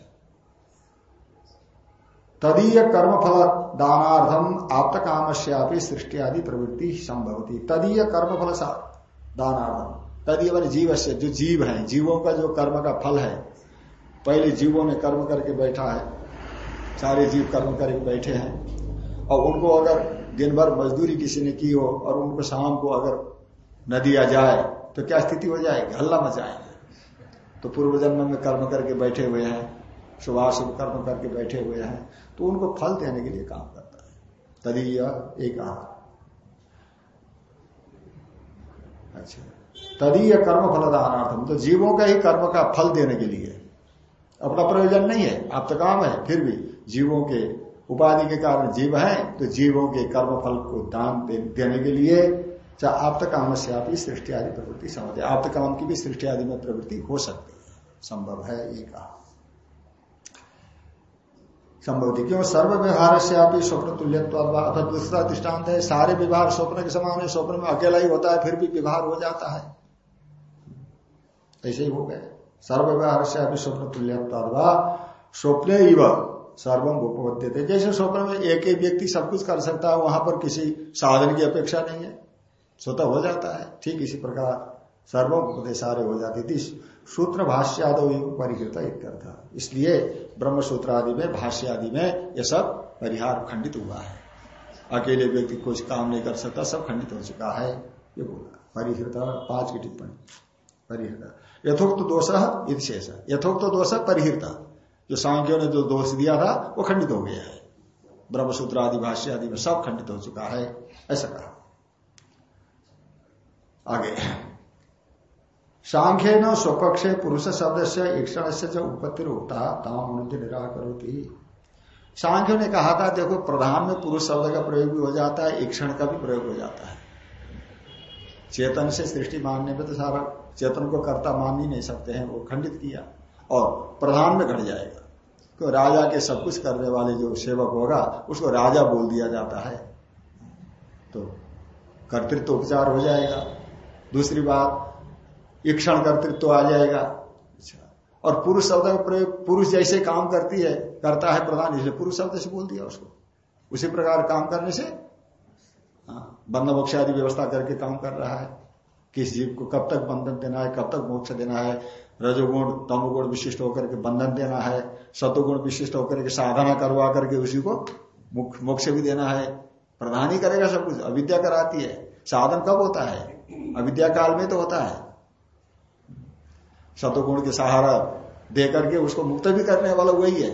तदीय कर्म फल दानार्थम आप्त काम सृष्टि आदि प्रवृत्ति संभवती। तदीय कर्म फल दानार्थम तदीय मान जीव से जो जीव है, जीवों का जो कर्म का फल है, पहले जीवों ने कर्म करके बैठा है, सारे जीव कर्म करके बैठे हैं, और उनको अगर दिन भर मजदूरी किसी ने की हो, और उनको शाम को अगर न दिया जाए तो क्या स्थिति हो जाएगी? हल्ला मचाएँगे। तो पूर्व जन्म में कर्म करके बैठे हुए हैं शुभाशुभ कर्म करके बैठे हुए हैं तो उनको फल देने के लिए काम करता है। तदीय एक अच्छा। तदीय कर्म फलदानार्थम। तो जीवों का ही कर्म का फल देने के लिए। अपना प्रयोजन नहीं है, आप तो काम है, फिर भी जीवों के उपाधि के कारण जीव है तो जीवों के कर्म फल को दान देने के लिए चाहे आप काम से आप सृष्टि आदि प्रवृत्ति समझते आप काम की भी सृष्टि आदि में प्रवृत्ति हो सकती है। संभव है, ये कहा। संभवती। क्यों? सर्व व्यवहार से आप स्वप्न तुल्य अथवा दूसरा दृष्टांत है सारे व्यवहार स्वप्न के समान है, स्वप्न में अकेला ही होता है, फिर भी व्यवहार हो जाता है। ऐसे ही हो गए सर्व व्यवहार से अभी स्वप्न तुल्य स्वप्न सर्वम उपपद्य थे जैसे स्वप्न में एक एक व्यक्ति सब कुछ कर सकता है, वहाँ पर किसी साधन की अपेक्षा नहीं है। स्वतः हो जाता है। ठीक इसी प्रकार सर्वम सारे हो जाती थी सूत्र भाष्य आदि परिहृत इत्यर्थ। इसलिए ब्रह्म सूत्र आदि में भाष्य आदि में यह सब परिहार खंडित हुआ है। अकेले व्यक्ति कुछ काम नहीं कर सकता, सब खंडित हो चुका है, ये बोला। परिहृत, पाँच की टिप्पणी। परिहृत। यथोक्त दोष शेष यथोक्त दोष परिहृत। जो सांख्यों ने जो दोष दिया था, वो खंडित हो गया है। ब्रह्मसूत्र आदि भाष्य आदि में सब खंडित हो चुका है, ऐसा कहा। आगे। सांख्य न स्वपक्षे पुरुष शब्द से ईक्षण से जो उत्पत्ति होता ताम अनुति निराकरोती। सांख्य ने कहा था, देखो, प्रधान में पुरुष शब्द का प्रयोग भी हो जाता है, ईक्षण का भी प्रयोग हो जाता है। चेतन से सृष्टि मानने में तो सारा चेतन को कर्ता मान ही नहीं सकते हैं, वो खंडित किया और प्रधान में घट जाएगा। तो राजा के सब कुछ करने वाले जो सेवक होगा, उसको राजा बोल दिया जाता है। तो कर्तृत्व तो उपचार हो जाएगा। दूसरी बात ईक्षण कर्तृत्व तो आ जाएगा। अच्छा। और पुरुष शब्द का प्रयोग, पुरुष जैसे काम करती है, करता है प्रधान, इसलिए पुरुष शब्द से बोल दिया उसको। उसी प्रकार काम करने से बंद मोक्ष आदि व्यवस्था करके काम कर रहा है। किस जीव को कब तक बंधन देना है, कब तक मोक्ष देना है? रजोगुण, तमोगुण विशिष्ट होकर के बंधन देना है। सतोगुण विशिष्ट होकर के साधना करवा करके उसी को मोक्ष भी देना है। प्रधान ही करेगा सब कुछ, अविद्या कराती है। साधन कब होता है? अविद्या काल में तो होता है। सतोगुण के सहारा दे करके उसको मुक्त भी करने वाला वही है।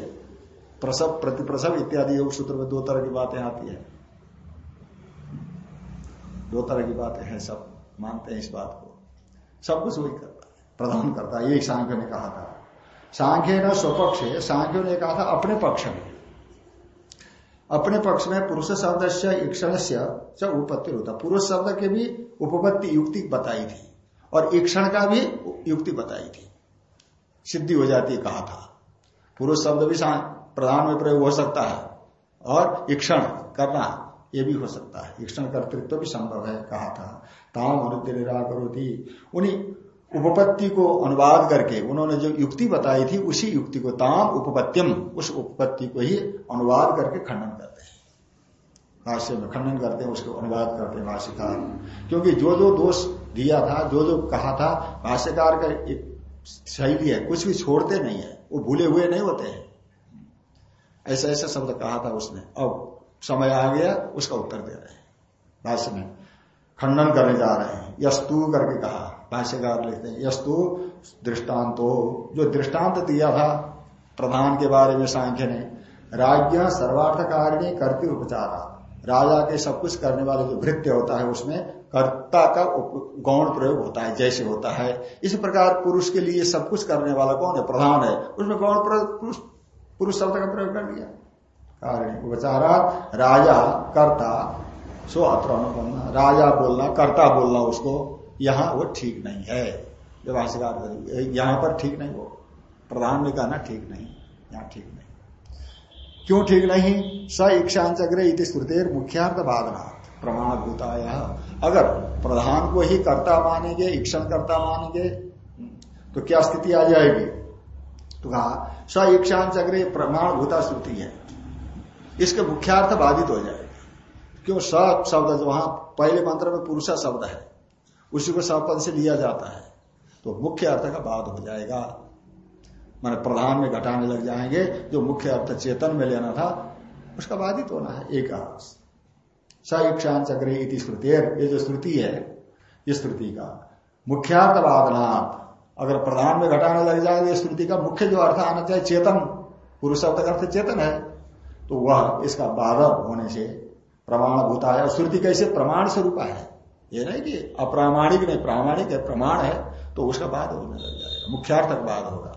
प्रसव, प्रतिप्रसव इत्यादि योग सूत्र में दो तरह की बातें आती है। दो तरह की बातें हैं, सब मानते हैं इस बात को। सब कुछ वही करता प्रधान करता है, यही सांख्य ने कहा था। सांख्य न स्वपक्ष है सांख्य ने कहा था अपने पक्ष में। अपने पक्ष में पुरुष शब्द से ईक्षण से उपत्ति होता। पुरुष शब्द के भी उपपत्ति युक्ति बताई थी। और ईक्षण का भी युक्ति बताई थी। सिद्धि हो जाती कहा था। पुरुष शब्द भी प्रधान में प्रयोग हो सकता है। और ईक्षण करना, ये भी हो सकता है। ईक्षण कर्तृत्व तो भी संभव है, कहा था। ताम अनुद्य निराकरो थी उन्हीं उपपत्ति को अनुवाद करके उन्होंने जो युक्ति बताई थी, उसी युक्ति को ताम उपपत्तिम उस उपपत्ति को ही अनुवाद करके खंडन करते हैं। भाष्य में खंडन करते हैं, उसको अनुवाद करते हैं भाष्यकार। क्योंकि जो जो दोष दिया था, जो जो कहा था, भाष्यकार का एक शैली है, कुछ भी छोड़ते नहीं है, वो भूले हुए नहीं होते हैं। ऐसा ऐसा शब्द कहा था उसने। अब समय आ गया, उसका उत्तर दे रहे हैं। भाष्य में, खंडन करने जा रहे हैं। यस्तु करके कहा, भाष्यकार लिखते हैं, यस्तु दृष्टांतो। जो दृष्टांत दिया था, प्रधान के बारे में सांख्य ने राज्य सर्वार्थकारिणी करती उपचारा। राजा के सब कुछ करने वाले जो भृत्य होता है, उसमें कर्ता का गौण प्रयोग होता है, जैसे होता है। इस प्रकार पुरुष के लिए सब कुछ करने वाला कौन है? प्रधान है। उसमें गौण पुरुष पुरुष शब्द का प्रयोग कर दिया कारण उपचारा राजा, कर्ता, सो अत्र राजा बोलना, कर्ता बोलना उसको, यहाँ वो ठीक नहीं है। भाष्यकार यहाँ पर ठीक नहीं वो। प्रधान ने कहना ठीक नहीं, यहाँ ठीक नहीं। क्यों ठीक नहीं? स इच्छांचग्रे इति श्रुतेर मुख्यार्थ बाधना। प्रमाण भूताय अगर प्रधान को ही कर्ता मानेंगे इक्षण कर्ता मानेंगे तो क्या स्थिति आ जाएगी? तो कहा, स इच्छांचग्रे प्रमाण भूता श्रुति है। इसके मुख्यार्थ बाधित हो जाएगा। क्यों? स शब्द जो वहाँ पहले मंत्र में पुरुषा शब्द है, उसी को सपद से लिया जाता है। तो मुख्य अर्थ का बाद हो जाएगा। मैंने प्रधान में घटाने लग जाएँगे, जो मुख्य अर्थ चेतन में लेना था, उसका बाधित होना है, एक स इक्षान चक्र इति ये जो श्रुति है इस श्रुति का मुख्यार्थ बाधनाथ अगर प्रधान में घटाने लग जाएगा ये श्रुति का मुख्य जो अर्थ आना चाहिए, चेतन। पुरुष शब्द का अर्थ चेतन है। तो वह इसका बाधक होने से प्रमाण भूता है। श्रुति कैसे? प्रमाण स्वरूप है। ये नहीं कि अप्रामाणिक नहीं, प्रामाणिक है, प्रमाण है तो उसका बाद होने लग जाएगा। मुख्यार्थक बाद होगा।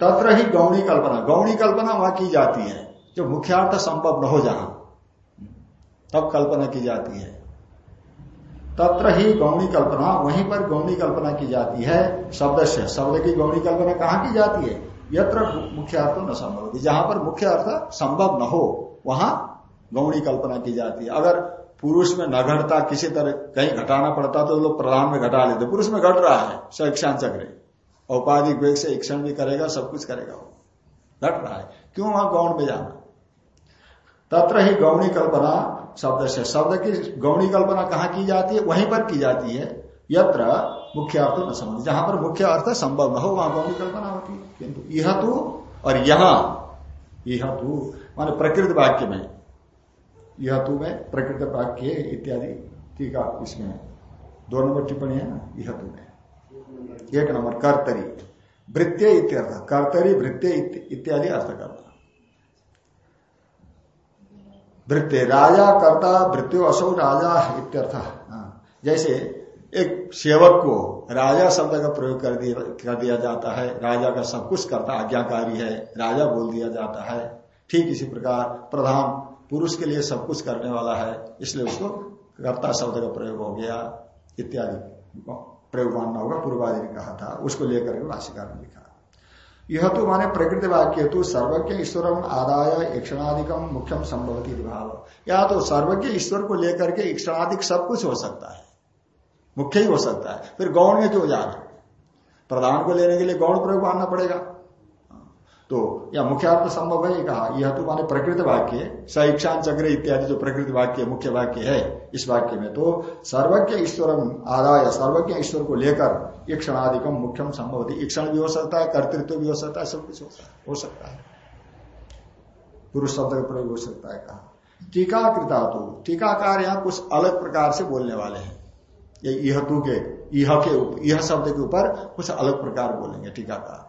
तत्र ही गौणी कल्पना। गौणी कल्पना वहाँ की जाती है, जो मुख्यार्थ संभव न हो जहाँ। तब कल्पना की जाती है। तत्र ही गौणी कल्पना, वहीं पर गौणी कल्पना की जाती है। शब्द से, शब्द की गौणी कल्पना कहाँ की जाती है? यत्र मुख्य अर्थ न संभव जहाँ पर मुख्य अर्थ संभव न हो, वहाँ गौणी कल्पना की जाती है। अगर पुरुष में न घटता, किसी तरह कहीं घटाना पड़ता तो लोग प्रधान में घटा लेते। पुरुष में घट रहा है स्वेक्षान चक्र। औपाधिक वेग से इक्षण भी करेगा, सब कुछ करेगा वो। घट रहा है। क्यों वहाँ गौण में जाना? तत्र ही गौणी कल्पना शब्द से। शब्द की गौणी कल्पना कहाँ की जाती है? वहीं पर की जाती है। यत्र मुख्य अर्थ न समझ जहाँ पर मुख्य अर्थ संभव न हो, वहाँ गौणी कल्पना होती है। किंतु यह तो और यहाँ यह तो माने प्रकृत वाक्य में। यह तू में प्रकृत वाक्य इत्यादि टीका इसमें दो नंबर टिप्पणी है ना? यह तू में। एक नंबर कर्तरी। वृत्य इत्यर्थ। कर्तरी वृत्य इत्यादि अर्थ करना वृत्य राजा कर्ता वृत्यो असौ राजा इत्यर्थ। हाँ। जैसे एक सेवक को राजा शब्द का प्रयोग कर दिया कर दिया जाता है। राजा का सब कुछ करता आज्ञाकारी है, राजा बोल दिया जाता है। ठीक इसी प्रकार प्रधान पुरुष के लिए सब कुछ करने वाला है, इसलिए उसको कर्ता शब्द का प्रयोग हो गया। इत्यादि। प्रयोग मानना होगा, पूर्वादि ने कहा था, उसको लेकर के भाष्यकार ने लिखा। यह तो माने प्रकृति वाक्य तो सर्वज्ञ ईश्वर आदाय ईक्षणाधिकम मुख्यम संभवती भाव। या तो सर्वज्ञ ईश्वर को लेकर के ईक्षणाधिक सब कुछ हो सकता है। मुख्य ही हो सकता है। फिर गौण में क्यों जाना? प्रधान को लेने के लिए गौण प्रयोग मानना पड़ेगा। तो यह मुख्यार्थ संभव है कहा यह तो माने प्रकृति वाक्य सईक्षान चक्र इत्यादि जो प्रकृति वाक्य, मुख्य वाक्य है इस वाक्य में। तो सर्वज्ञ ईश्वर आदाय, सर्वज्ञ ईश्वर को लेकर ईक्षणादिकम मुख्यम संभव ईक्षण भी हो सकता है, कर्तृत्व भी हो सकता है, सब कुछ हो सकता है पुरुष शब्द का प्रयोग हो सकता है कहा। टीकाकृता तो टीकाकार यहाँ कुछ अलग प्रकार से बोलने वाले हैं। ये यह के यह के यह शब्द के ऊपर कुछ अलग प्रकार बोलेंगे टीकाकार।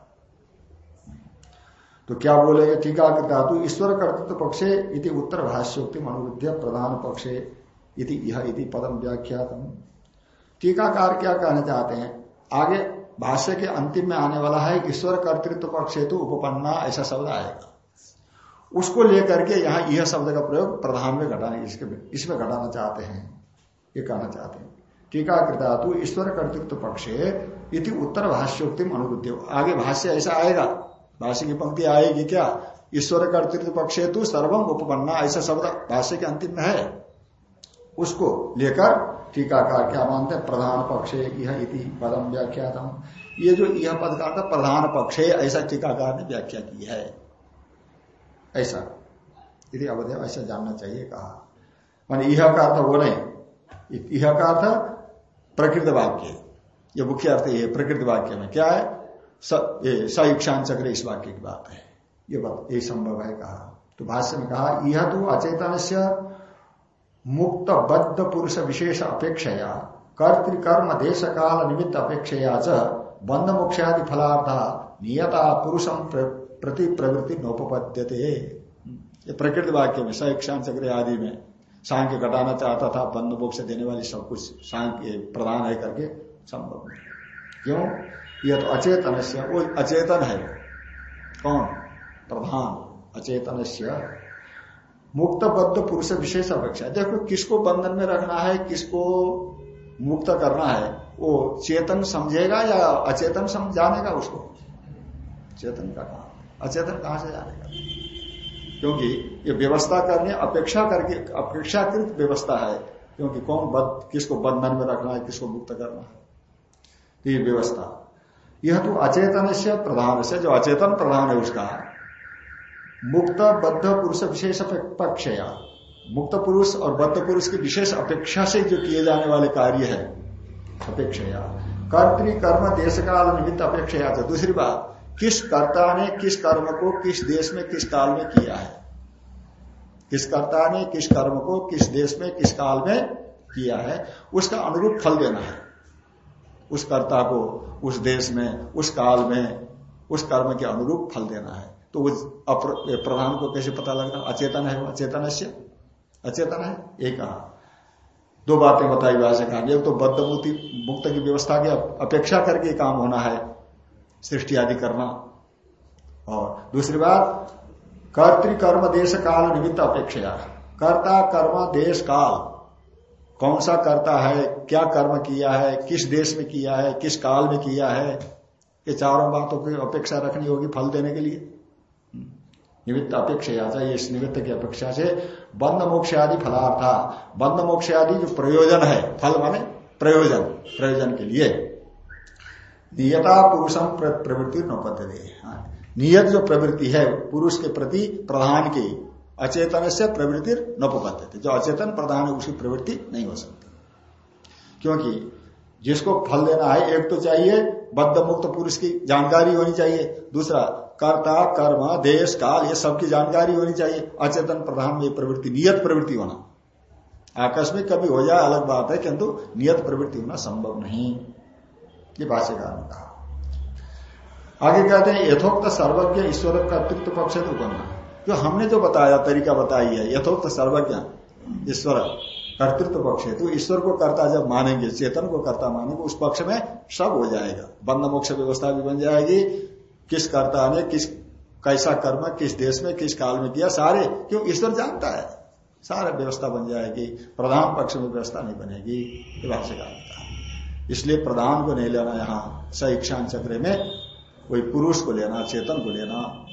तो क्या बोलेगा? टीका के धातु ईश्वर कर्तृत्व पक्षे इति उत्तर भाष्योक्ति अनुरुद्ध प्रधान पक्षे इति यह इति पदम व्याख्यातम। टीकाकार क्या कहना चाहते हैं? आगे भाष्य के अंतिम में आने वाला है, ईश्वर कर्तृत्व पक्षे तो उपपन्ना, ऐसा शब्द आएगा। उसको लेकर के यहाँ यह शब्द का प्रयोग प्रधान में घटाने, इसके इसमें घटाना चाहते हैं। ये कहना चाहते हैं। टीका कृतातु ईश्वर कर्तृत्व पक्षे इति उत्तर भाष्योक्ति अनुरुद्ध आगे भाष्य ऐसा आएगा। भाष्य की पंक्ति आएगी क्या? ईश्वर कर्तृत्व पक्षे तो सर्वम उपपन्ना, ऐसा शब्द भाष्य के अंतिम में है। उसको लेकर टीकाकार क्या मानते हैं? प्रधान पक्षे इति पदम व्याख्यातम। ये जो यह पद का था प्रधान पक्षे, ऐसा टीकाकार ने व्याख्या की है। ऐसा। यदि अवधि ऐसा जानना चाहिए, कहा। मान यह का अर्थ वो नहीं। यह का अर्थ प्रकृत वाक्य। ये मुख्य अर्थ ये प्रकृत वाक्य में क्या है? सयुक्षान चक्र इस वाक्य की बात है। ये बात, ये संभव है कहा। तो भाष्य में कहा यह तो अचेतन से मुक्त बद्ध पुरुष विशेष अपेक्षया, कर्तिकर्म देश काल निमित्त अपेक्षया च बंध मोक्षादि फलार्थ नियता पुरुषम प्रति प्रवृत्ति नोपद्यते प्रकृति वाक्य में सयुक्षान चक्र आदि में, सांख्य घटाना चाहता था बंध मोक्ष देने वाली सब कुछ सांख्य प्रधान है करके संभव क्यों? तो अचेतन वो अचेतन है। कौन? प्रधान। अचेतन मुक्त बद्ध पुरुष विशेष अपेक्षा देखो, किसको बंधन में रखना है, किसको मुक्त करना है, वो चेतन समझेगा या अचेतन जानेगा उसको? चेतन का कहा अचेतन कहाँ से जानेगा? क्योंकि ये व्यवस्था करने, अपेक्षा करके, अपेक्षाकृत व्यवस्था है। क्योंकि कौन बद किसको बंधन में रखना है, किसको मुक्त करना है? तो ये व्यवस्था। यह तो अचेतन से प्रधान से जो अचेतन प्रधान है उसका। है मुक्त बद्ध पुरुष विशेष अपेक्षा मुक्त पुरुष और बद्ध पुरुष की विशेष अपेक्षा से जो किए जाने वाले कार्य है अपेक्षा कर्तृ कर्म देश काल निमित्त अपेक्षा दूसरी बात, किस कर्ता ने किस कर्म को किस देश में किस काल में किया है? किस कर्ता ने किस कर्म को किस देश में किस काल में किया है? उसका अनुरूप फल देना है। उस कर्ता को उस देश में, उस काल में, उस कर्म के अनुरूप फल देना है। तो उस प्रधान को कैसे पता लगता अचेतन है अचेतन से अचेतन है? एक कहा। दो बातें बताई कहा। एक तो बद्ध मुक्ति मुक्त की व्यवस्था की अपेक्षा करके काम होना है, सृष्टि आदि करना। और दूसरी बात कर्तिकर्म देश काल निमित्त अपेक्षा कर्ता कर्म देश काल। कौन सा करता है क्या कर्म किया है किस देश में किया है किस काल में किया है ये चारों बातों की अपेक्षा रखनी होगी फल देने के लिए। निमित्त अपेक्षा या इस निमित्त की अपेक्षा से बंद मोक्ष आदि फलार्था। बंद मोक्ष आदि जो प्रयोजन है फल माने प्रयोजन प्रयोजन के लिए। नियता पुरुषम प्रवृत्ति नौपद्य हाँ, नियत जो प्रवृत्ति है पुरुष के प्रति प्रधान की अचेतन से प्रवृत्ति नोपद्य जो अचेतन प्रधान है उसकी प्रवृत्ति नहीं हो सकती। क्योंकि जिसको फल देना है, एक तो चाहिए बद्ध मुक्त पुरुष की जानकारी होनी चाहिए। दूसरा, कर्ता, कर्म, देश, काल, ये सबकी जानकारी होनी चाहिए। अचेतन प्रधान में प्रवृत्ति, नियत प्रवृत्ति होना। आकस्मिक कभी हो जाए, अलग बात है, किंतु नियत प्रवृत्ति होना संभव नहीं। ये भाष्यकार ने कहा। आगे कहते हैं, यथोक्त सर्वज्ञ ईश्वर कर्तृत्व पक्ष है तो बनना जो हमने जो बताया, तरीका बताई है यथोक्त सर्वज्ञ ईश्वर, कर्तृत्व पक्ष है। तो ईश्वर को कर्ता जब मानेंगे, चेतन को कर्ता मानेंगे, उस पक्ष में सब हो जाएगा। बंद मोक्ष व्यवस्था भी बन जाएगी। किस कर्ता ने किस, कैसा कर्म, किस देश में, किस काल में किया, सारे, क्यों ईश्वर जानता है। सारा व्यवस्था बन जाएगी। प्रधान पक्ष में व्यवस्था नहीं बनेगी इसलिए प्रधान को नहीं लेना यहाँ सईक्षान चक्र में, कोई पुरुष को लेना, चेतन को लेना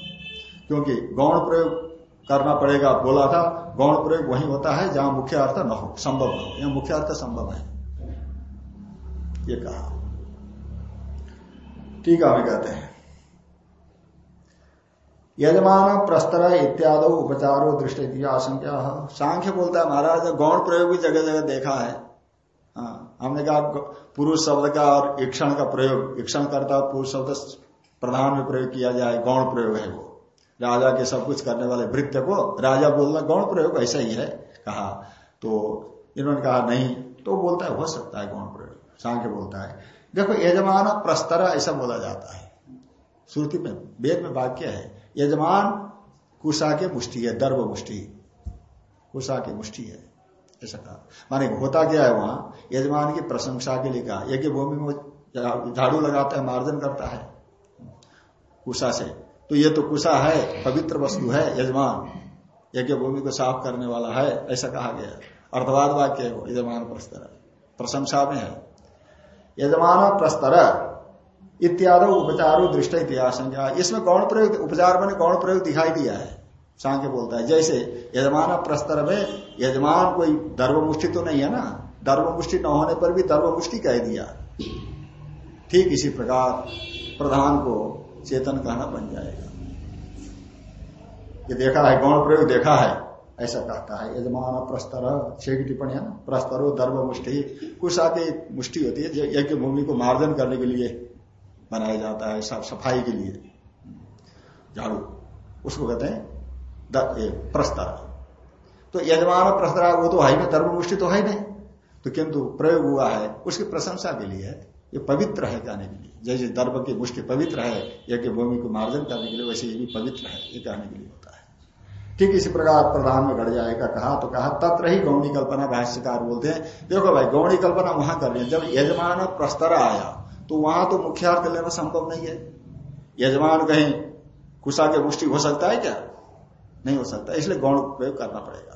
क्योंकि गौण प्रयोग करना पड़ेगा बोला था गौण प्रयोग वही होता है जहाँ मुख्य अर्थ न हो संभव न हो। यहाँ मुख्य अर्थ संभव है। ये कहा। ठीक है कहते हैं। यजमान प्रस्तर इत्यादि उपचारो दृष्टि आशंका सांख्य बोलता है महाराज गौण प्रयोग भी जगह जगह देखा है। हाँ, हमने कहा पुरुष शब्द का और ईक्षण का प्रयोग ईक्षण करता पुरुष शब्द प्रधान में प्रयोग किया जाए गौण प्रयोग है वो। राजा के सब कुछ करने वाले वृत्त को राजा बोलना, गौण प्रयोग ऐसा ही है। कहा। तो इन्होंने कहा, नहीं। तो बोलता है, हो सकता है गौण प्रयोग। सांख्य बोलता है, देखो, यजमान प्रस्तर ऐसा बोला जाता है। श्रुति में, वेद में वाक्य है, यजमान कुशा के मुष्टि है दर्भ मुष्टि। कुशा की मुष्टि है, ऐसा कहा। माने होता क्या है वहाँ? यजमान की प्रशंसा के लिए कहा। यज्ञ भूमि में झाड़ू लगाता है, मार्जन करता है। कुशा से तो ये तो कुशा है, पवित्र वस्तु है, यजमान। यज्ञ भूमि को साफ़ करने वाला है, ऐसा कहा गया अर्थवाद वाक्य है वो, यजमान प्रस्तर प्रशंसा में है। यजमान प्रस्तर इत्यादि उपचारो दृष्ट इतिहास इसमें गौण प्रयोग, उपचार मैंने गौण प्रयोग दिखाई दिया है? सांख्य बोलता है, जैसे यजमान प्रस्तर में यजमान कोई दर्वमुष्टि तो नहीं है ना? दर्वमुष्टि न होने पर भी दर्वमुष्टि कह दिया। ठीक इसी प्रकार प्रधान को चेतन कहना बन जाएगा। ये देखा है, गौण प्रयोग देखा है, ऐसा कहता है। यजमान प्रस्तर छह की टिप्पणी है ना? प्रस्तरो दर्भ मुष्टि। कुछ आके मुष्टि होती है यज्ञ भूमि को मार्जन करने के लिए बनाया जाता है, साफ़ सफ़ाई के लिए। झाड़ू, उसको कहते हैं प्रस्तर। तो यजमान प्रस्तर, वो तो है नहीं, धर्म मुष्टि तो है ही नहीं। तो किंतु प्रयोग हुआ है, उसकी प्रशंसा के लिए है ये पवित्र है कहने के लिए। जैसे दर्भ की मुष्टि पवित्र है, यज्ञ भूमि को मार्जन करने के लिए वैसे ये भी पवित्र है, ये कहने के लिए होता है। ठीक इसी प्रकार प्रधान में घट जाएगा, कहा तो कहा, तत्र ही गौणी कल्पना भाष्यकार बोलते हैं, देखो भाई, गौणी कल्पना वहाँ कर रही है, जब यजमान प्रस्तर आया तो वहाँ तो मुख्यार्थ लेना संभव नहीं है। यजमान कहीं, कुशा के मुष्टि हो सकता है क्या? नहीं हो सकता, इसलिए गौण प्रयोग करना पड़ेगा।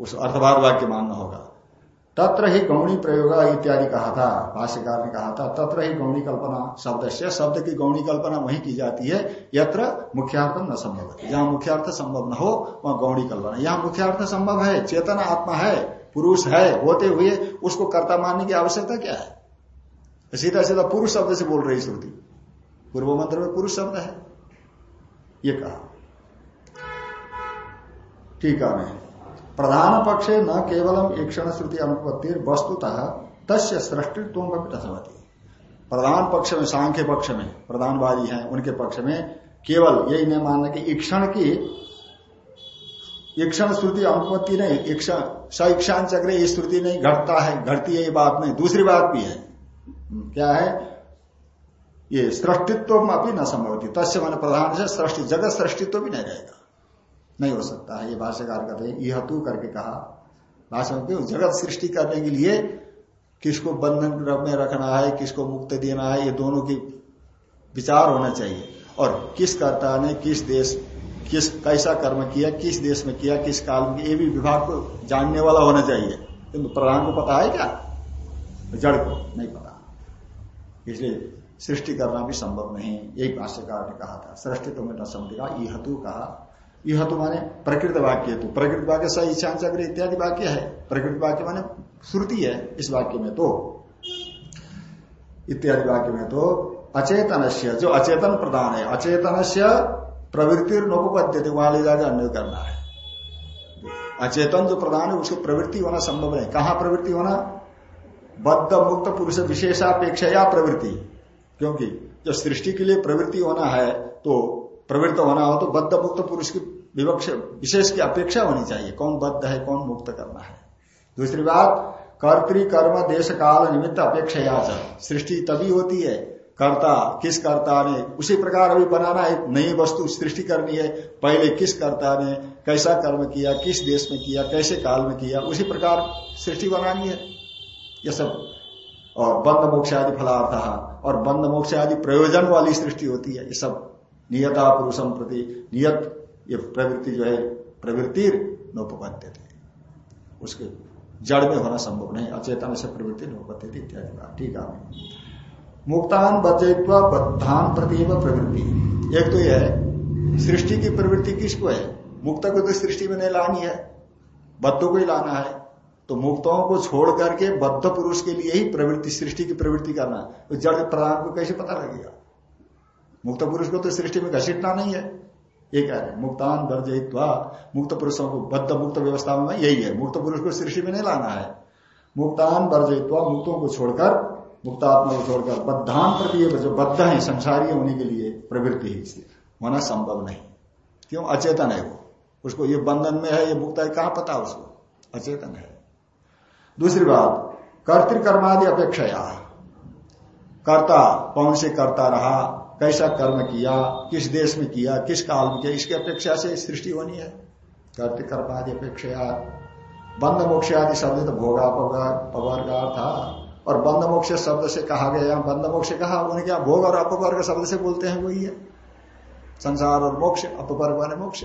उस अर्थवाद वाक्य मानना होगा। तत्र ही गौणी प्रयोग इत्यादि कहा था, भाष्यकार ने कहा था, तत्र ही गौणी कल्पना शब्द से शब्द की गौणी कल्पना वही की जाती है, यत्र मुख्यार्थ न संभव जहाँ मुख्यार्थ संभव न हो, वहाँ गौणी कल्पना। यहाँ मुख्यार्थ संभव है, चेतना आत्मा है, पुरुष है, होते हुए उसको कर्ता मानने की आवश्यकता क्या है? सीधा सीधा पुरुष शब्द से बोल रही श्रुति। पूर्व मंत्र में पुरुष शब्द है। ये कहा। ठीक है प्रधान पक्षे न केवलम ईक्षण श्रुति अनुपत्ति वस्तुतः तस्य सृष्टित्व दशवती प्रधान पक्ष में सांख्य पक्ष में प्रधानवादी हैं, उनके पक्ष में केवल यही नहीं मानना कि ईक्षण की ईक्षण श्रुति अनुपत्ति नहीं सईक्षान चक्र ये श्रुति नहीं, घटता है, घटती है ये बात नहीं, दूसरी बात भी है। क्या है? ये सृष्टित्व में अभी न संभव तस्य मान प्रधान से सृष्टि, जगत सृष्टित्व भी नहीं रहेगा। नहीं हो सकता है। ये भाष्यकार कहते हैं, यह तू करके कहा। भाषा में जगत सृष्टि करने के लिए किसको बंधन में रखना है, किसको मुक्त देना है, ये दोनों की विचार होना चाहिए। और किस कर्ता ने किस देश, किस, कैसा कर्म किया, किस देश में किया, किस काल में ये भी विभाग को जानने वाला होना चाहिए। किंतु प्रधान को पता है क्या? जड़ को नहीं पता। इसलिए सृष्टि करना भी संभव नहीं। यही भाष्यकार ने कहा था। सृष्टि तो मैं न समझेगा, यह तू कहा। यह तो माने प्रकृत वाक्य तो प्रकृत वाक्य स इच्छा चक्र इत्यादि वाक्य है। प्रकृत वाक्य माने श्रुति है इस वाक्य में तो। इत्यादि वाक्य में तो अचेतन जो अचेतन प्रधान है अचेतन से प्रवृत्ति नोपद्य वहाँ ले जाकर अन्य करना है। अचेतन जो प्रधान है, उसको प्रवृत्ति होना संभव नहीं। कहा प्रवृत्ति होना? बद्ध, मुक्त, पुरुष विशेषापेक्षा या प्रवृत्ति। क्योंकि जब सृष्टि के लिए प्रवृत्ति होना है तो प्रवृत्त होना हो तो बद्ध मुक्त पुरुष की विवक्ष, विशेष की अपेक्षा होनी चाहिए। कौन बद्ध है, कौन मुक्त करना है? दूसरी बात कर्तृ कर्म देश काल निमित्त अपेक्षा सृष्टि तभी होती है, कर्ता किस कर्ता ने, उसी प्रकार अभी बनाना एक नई वस्तु सृष्टि करनी है, पहले किस कर्ता ने, कैसा कर्म किया, किस देश में किया, कैसे काल में किया, उसी प्रकार सृष्टि बनानी है। यह सब। और बंद मोक्ष आदि फलार्थ, और बंद मोक्ष आदि प्रयोजन वाली सृष्टि होती है, ये सब। नियता पुरुषम प्रति नियत ये प्रवृत्ति जो है प्रवृत्ति नोपत्य थे उसके जड़ में होना संभव नहीं, अचेतन से प्रवृत्ति नोपत्य थी इत्यादि बात। ठीक है मुक्तान बचयित्वा बद्धान प्रति प्रवृत्ति। एक तो यह है, सृष्टि की प्रवृत्ति किसको है? मुक्त को तो सृष्टि में नहीं लानी है, बद्ध को ही लाना है। तो मुक्तों को छोड़ करके बद्ध पुरुष के लिए ही प्रवृत्ति, सृष्टि की प्रवृत्ति करना तो जड़ प्रधान को कैसे पता लगेगा? मुक्त पुरुष को तो सृष्टि में घसीटना नहीं है। ये कह रहे हैं, मुक्तान वर्जयित्वा मुक्त पुरुषों को बद्ध मुक्त व्यवस्था में यही है। मुक्त पुरुष को सृष्टि में नहीं लाना है। मुक्तान वर्जयित्वा मुक्तों को छोड़कर, मुक्तात्मा को छोड़कर बद्धान प्रति जो बद्ध है, संसारी होने के लिए प्रवृत्ति ही होना संभव नहीं। क्यों? अचेतन है वो। उसको ये बंधन में है, ये मुक्त है, कहाँ पता उसको? अचेतन है। दूसरी बात, कर्तिकर्मादि अपेक्षा कर्ता कौन से करता रहा कैसा कर्म किया, किस देश में किया, किस काल में किया, इसकी अपेक्षा से सृष्टि होनी है। कर्त कर्तिकर्मादि अपेक्षा बंद मोक्ष आदि शब्द तो भोगा पवर्गा था और बंद मोक्ष शब्द से कहा गया, बंद मोक्ष कहा, उन्हें क्या भोग और अपवर्ग शब्द से बोलते हैं, वही है। संसार और मोक्ष, अपवर्ग वाले मोक्ष।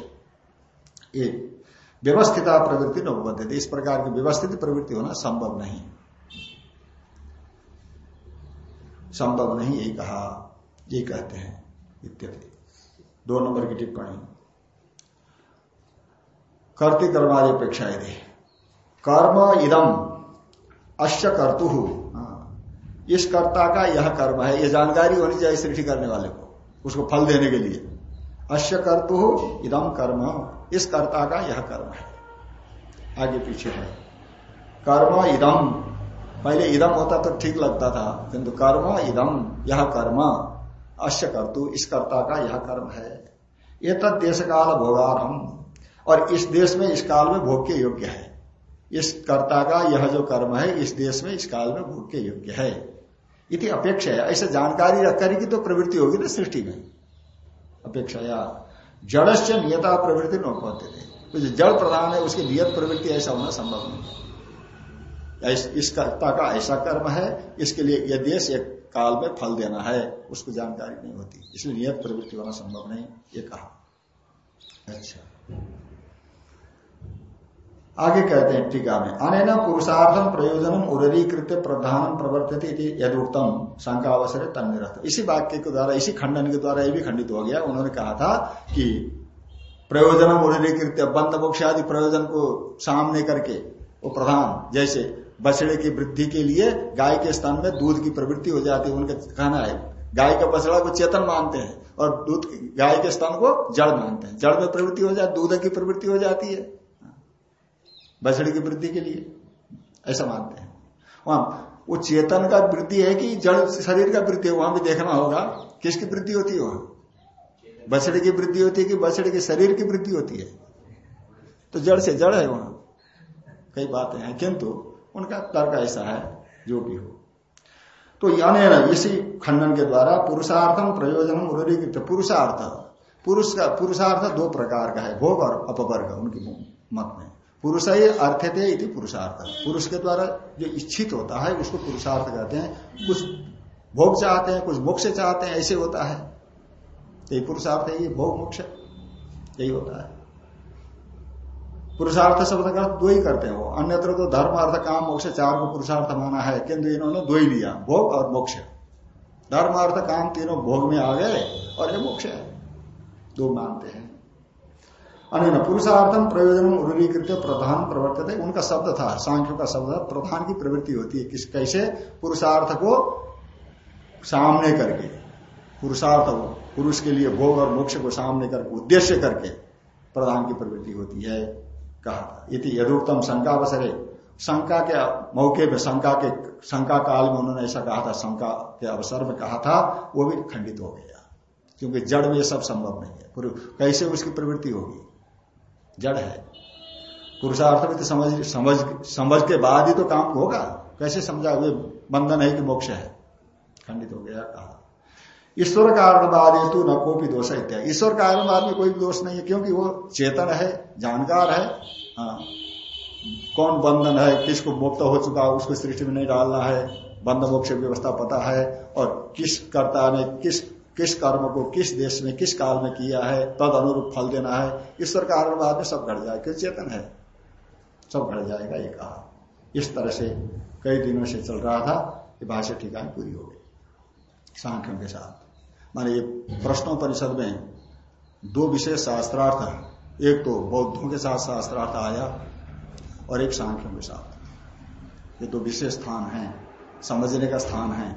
ये व्यवस्थिता प्रवृत्ति न उपबद्ध इस प्रकार की व्यवस्थित प्रवृत्ति होना संभव नहीं। संभव नहीं यही कहा। ये कहते हैं इत्यादि। दो नंबर की टिप्पणी। कर्ति कर्मादि अपेक्षा यदि। कर्म इदम अश्य कर्तु। हाँ, इस कर्ता का यह कर्म है यह जानकारी होनी चाहिए सृष्टि करने वाले को उसको फल देने के लिए। अश्य कर्तु इदम कर्म। इस कर्ता का यह कर्म है। आगे पीछे है। कर्म इदम पहले इदम होता तो ठीक लगता था किंतु कर्म इदम यह कर्म। अश्य कर्तु इस कर्ता का यह कर्म है। ये तद देश काल भोगारम और इस देश में इस काल में भोग के योग्य है। इस कर्ता का यह जो कर्म है, इस देश में इस काल में भोग के योग्य है। इति अपेक्षा है। ऐसे जानकारी रख कर तो प्रवृत्ति होगी ना सृष्टि में। अपेक्षा या जड़ से नियता प्रवृत्ति न कहते थे। तो जो जड़ प्रधान है, उसकी नियत प्रवृत्ति ऐसा होना संभव नहीं इस कर्ता का ऐसा कर्म है, इसके लिए यह देश एक काल में फल देना है, उसको जानकारी नहीं होती। इसलिए नियत प्रवृत्ति होना संभव नहीं, ये कहा। अच्छा। आगे कहते हैं टीका में, अनेन पुरुषार्थम प्रयोजनम उदरीकृत प्रधान प्रवर्तित यदुक्तम, शंका अवसर तन्निरत। इसी वाक्य के द्वारा, इसी खंडन के द्वारा ये भी खंडित हो गया। उन्होंने कहा था कि प्रयोजनम उदरीकृत बंद मोक्ष आदि प्रयोजन को सामने करके वो प्रधान, जैसे बछड़े की वृद्धि के लिए गाय के स्थान में दूध की प्रवृत्ति हो जाती है, उनका कहना है। गाय का बछड़ा को चेतन मानते हैं और दूध गाय के स्थान को जड़ मानते हैं। जड़ में प्रवृत्ति हो जाती, दूध की प्रवृत्ति हो जाती है। बछड़े की वृद्धि के लिए ऐसा मानते हैं। वहाँ, वो चेतन का वृद्धि है कि जड़, शरीर का वृद्धि है, वहाँ भी देखना होगा। किसकी वृद्धि होती है वहाँ? बछड़े की वृद्धि होती है कि बछड़े के शरीर की वृद्धि होती है? तो जड़ से जड़ है वहाँ। कई बातें हैं, किंतु उनका तर्क ऐसा है, जो भी हो। तो यानी इसी खंडन के द्वारा पुरुषार्थम प्रयोजन उदरीकृत, पुरुषार्थ। पुरुष का, पुरुषार्थ दो प्रकार का है, भोग और अपवर्ग, उनके मत में। पुरुष ही अर्थ थे पुरुषार्थ। पुरुष के द्वारा जो इच्छित होता है, उसको पुरुषार्थ कहते हैं। कुछ भोग चाहते हैं, कुछ मोक्ष चाहते हैं, ऐसे होता है। यही पुरुषार्थ है, ये भोग मोक्ष, यही होता है। पुरुषार्थ शब्द का दो ही करते हैं अन्यत्र तो धर्म, अर्थ, काम, मोक्ष चार को पुरुषार्थ माना है, किंतु इन्होंने दो ही लिया, भोग और मोक्ष। धर्म, अर्थ, काम तीनों भोग में आ गए और ये मोक्ष है। दो मानते हैं। अन्य पुरुषार्थम प्रयोजन उदरीकृत प्रधान प्रवर्तित है उनका शब्द था, सांख्यों का शब्द प्रधान की प्रवृत्ति होती है, किस, कैसे? पुरुषार्थ को सामने करके, पुरुषार्थ पुरुष के लिए भोग और मोक्ष को सामने करके, उद्देश्य करके प्रधान की प्रवृत्ति होती है। कहा था। यदुक्तम शंका अवसरे। शंका के मौके में शंका के, शंका काल में उन्होंने ऐसा कहा था, शंका के अवसर में कहा था, वो भी खंडित हो गया। क्योंकि जड़ में सब संभव नहीं है। कैसे उसकी प्रवृत्ति होगी? जड़ है। पुरुषार्थ में तो समझ समझ समझ के बाद ही तो काम होगा। कैसे समझा? वे बंधन है कि मोक्ष है। खंडित हो गया कहा। ईश्वर कारणवाद हेतु न कोई दोष इत्यादि। ईश्वर कारणवाद में कोई भी दोष नहीं है, क्योंकि वो चेतन है, जानकार है। हाँ। कौन बंधन है, किसको मुक्त हो चुका उसको सृष्टि में नहीं डालना है बंध मोक्ष व्यवस्था पता है, और किस कर्ता ने किस किस कर्म को किस देश में, किस काल में किया है तद अनुरूप फल देना है। ईश्वर कारणवाद में सब घट जाए क्यों चेतन है। सब घट जाएगा, ये कहा। इस तरह से कई दिनों से चल रहा था, ये भाषा ठिकान पूरी हो गई। सांख्यों के साथ। माने ये प्रश्नों परिषद में दो विशेष शास्त्रार्थ एक तो बौद्धों के साथ शास्त्रार्थ आया और एक सांख्यों के साथ। ये दो विशेष स्थान है, समझने का स्थान है।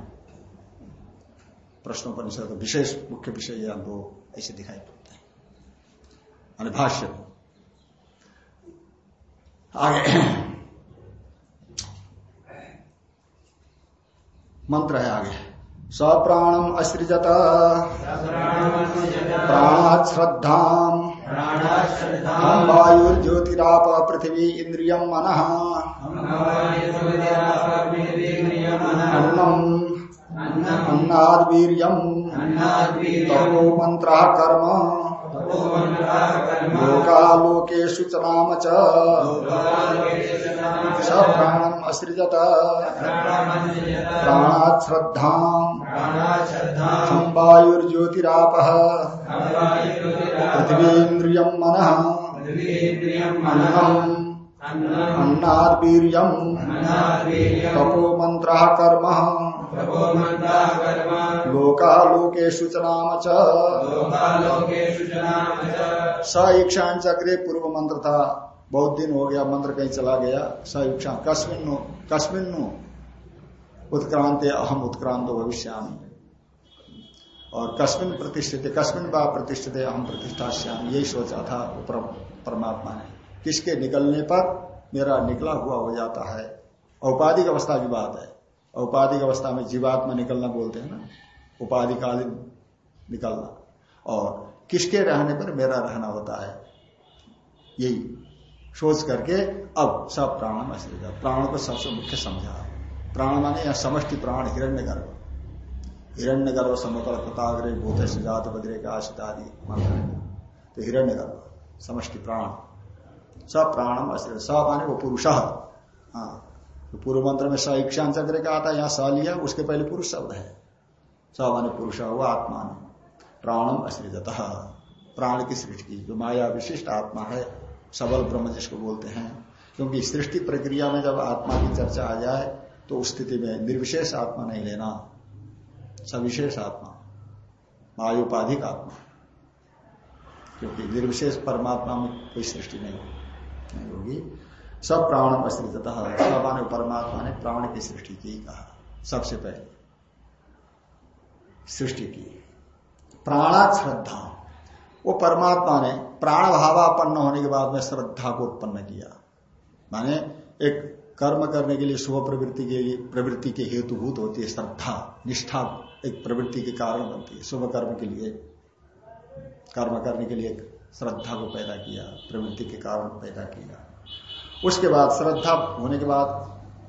प्रश्नों परिषद विशेष मुख्य विषय या दो ऐसे दिखाई पड़ते हैं। भाष्य। आगे। मंत्र है आगे। सप्राणम असृजत। प्राणात श्रद्धा वायुर्ज्योतिराप पृथ्वी इंद्रिय मन। अन्नाद तपो मंत्र कर्म लोकालोकेशु च। नाम प्राणम् असृजत प्राणात् श्रद्धाम् वायुर्ज्योतिरापः पृथिवीन्द्रियम् मनः। अन्नम्। तपो मन्त्रः कर्म। लोकालोकेशु च नाम स ईक्षान चक्रे पूर्व मंत्र था बहुत दिन हो गया मंत्र कहीं चला गया स ईक्षा कस्मिन कस्मिन उत्क्रांत अहम उत्क्रांत भविष्यामी। और कस्मिन प्रतिष्ठित, कस्मिन बा प्रतिष्ठित अहम प्रतिष्ठा श्याम यही सोचा था परमात्मा ने। किसके निकलने पर मेरा निकला हुआ हो जाता है। औपाधिक अवस्था की बात है। औपाधिक अवस्था में जीवात्मा निकलना बोलते हैं ना? उपाधिकालीन निकलना। और किसके रहने पर मेरा रहना होता है? यही। सोच करके अब सब प्राण में प्राण को सबसे मुख्य समझा। प्राण माने या समष्टि प्राण हिरण्य गर्भ हिरण्य गर्भ समकल कृताग्रे भूत जात, बद्रे का आदि तो हिरण्य गर्भ समष्टि प्राण। स प्राणम अश्र स माने वो पुरुष। हाँ। तो पूर्व मंत्र में स इक्षान चक्र का आता है, यहाँ स लिया, उसके पहले पुरुष शब्द है। स माने पुरुष हुआ आत्मा ने प्राणम असृजत प्राण की सृष्टि, जो माया विशिष्ट आत्मा है सबल ब्रह्म जिसको बोलते हैं, क्योंकि सृष्टि प्रक्रिया में जब आत्मा की चर्चा आ जाए तो उस स्थिति में निर्विशेष आत्मा नहीं लेना। सविशेष आत्मा, मायुपाधिक आत्मा, क्योंकि निर्विशेष परमात्मा में कोई सृष्टि नहीं होगी। सब प्राण अस्तित्व सब आने परमात्मा ने प्राण की सृष्टि की कहा, सबसे पहले। सृष्टि की। प्राणा श्रद्धा। वो परमात्मा ने प्राण भावापन्न होने के बाद में श्रद्धा को उत्पन्न किया। माने एक कर्म करने के लिए शुभ प्रवृत्ति के लिए, प्रवृत्ति के हेतुभूत होती है श्रद्धा, निष्ठा एक प्रवृत्ति के कारण बनती है। शुभ कर्म के लिए, कर्म करने के लिए श्रद्धा को पैदा किया, प्रवृत्ति के कारण पैदा किया। उसके बाद श्रद्धा होने के बाद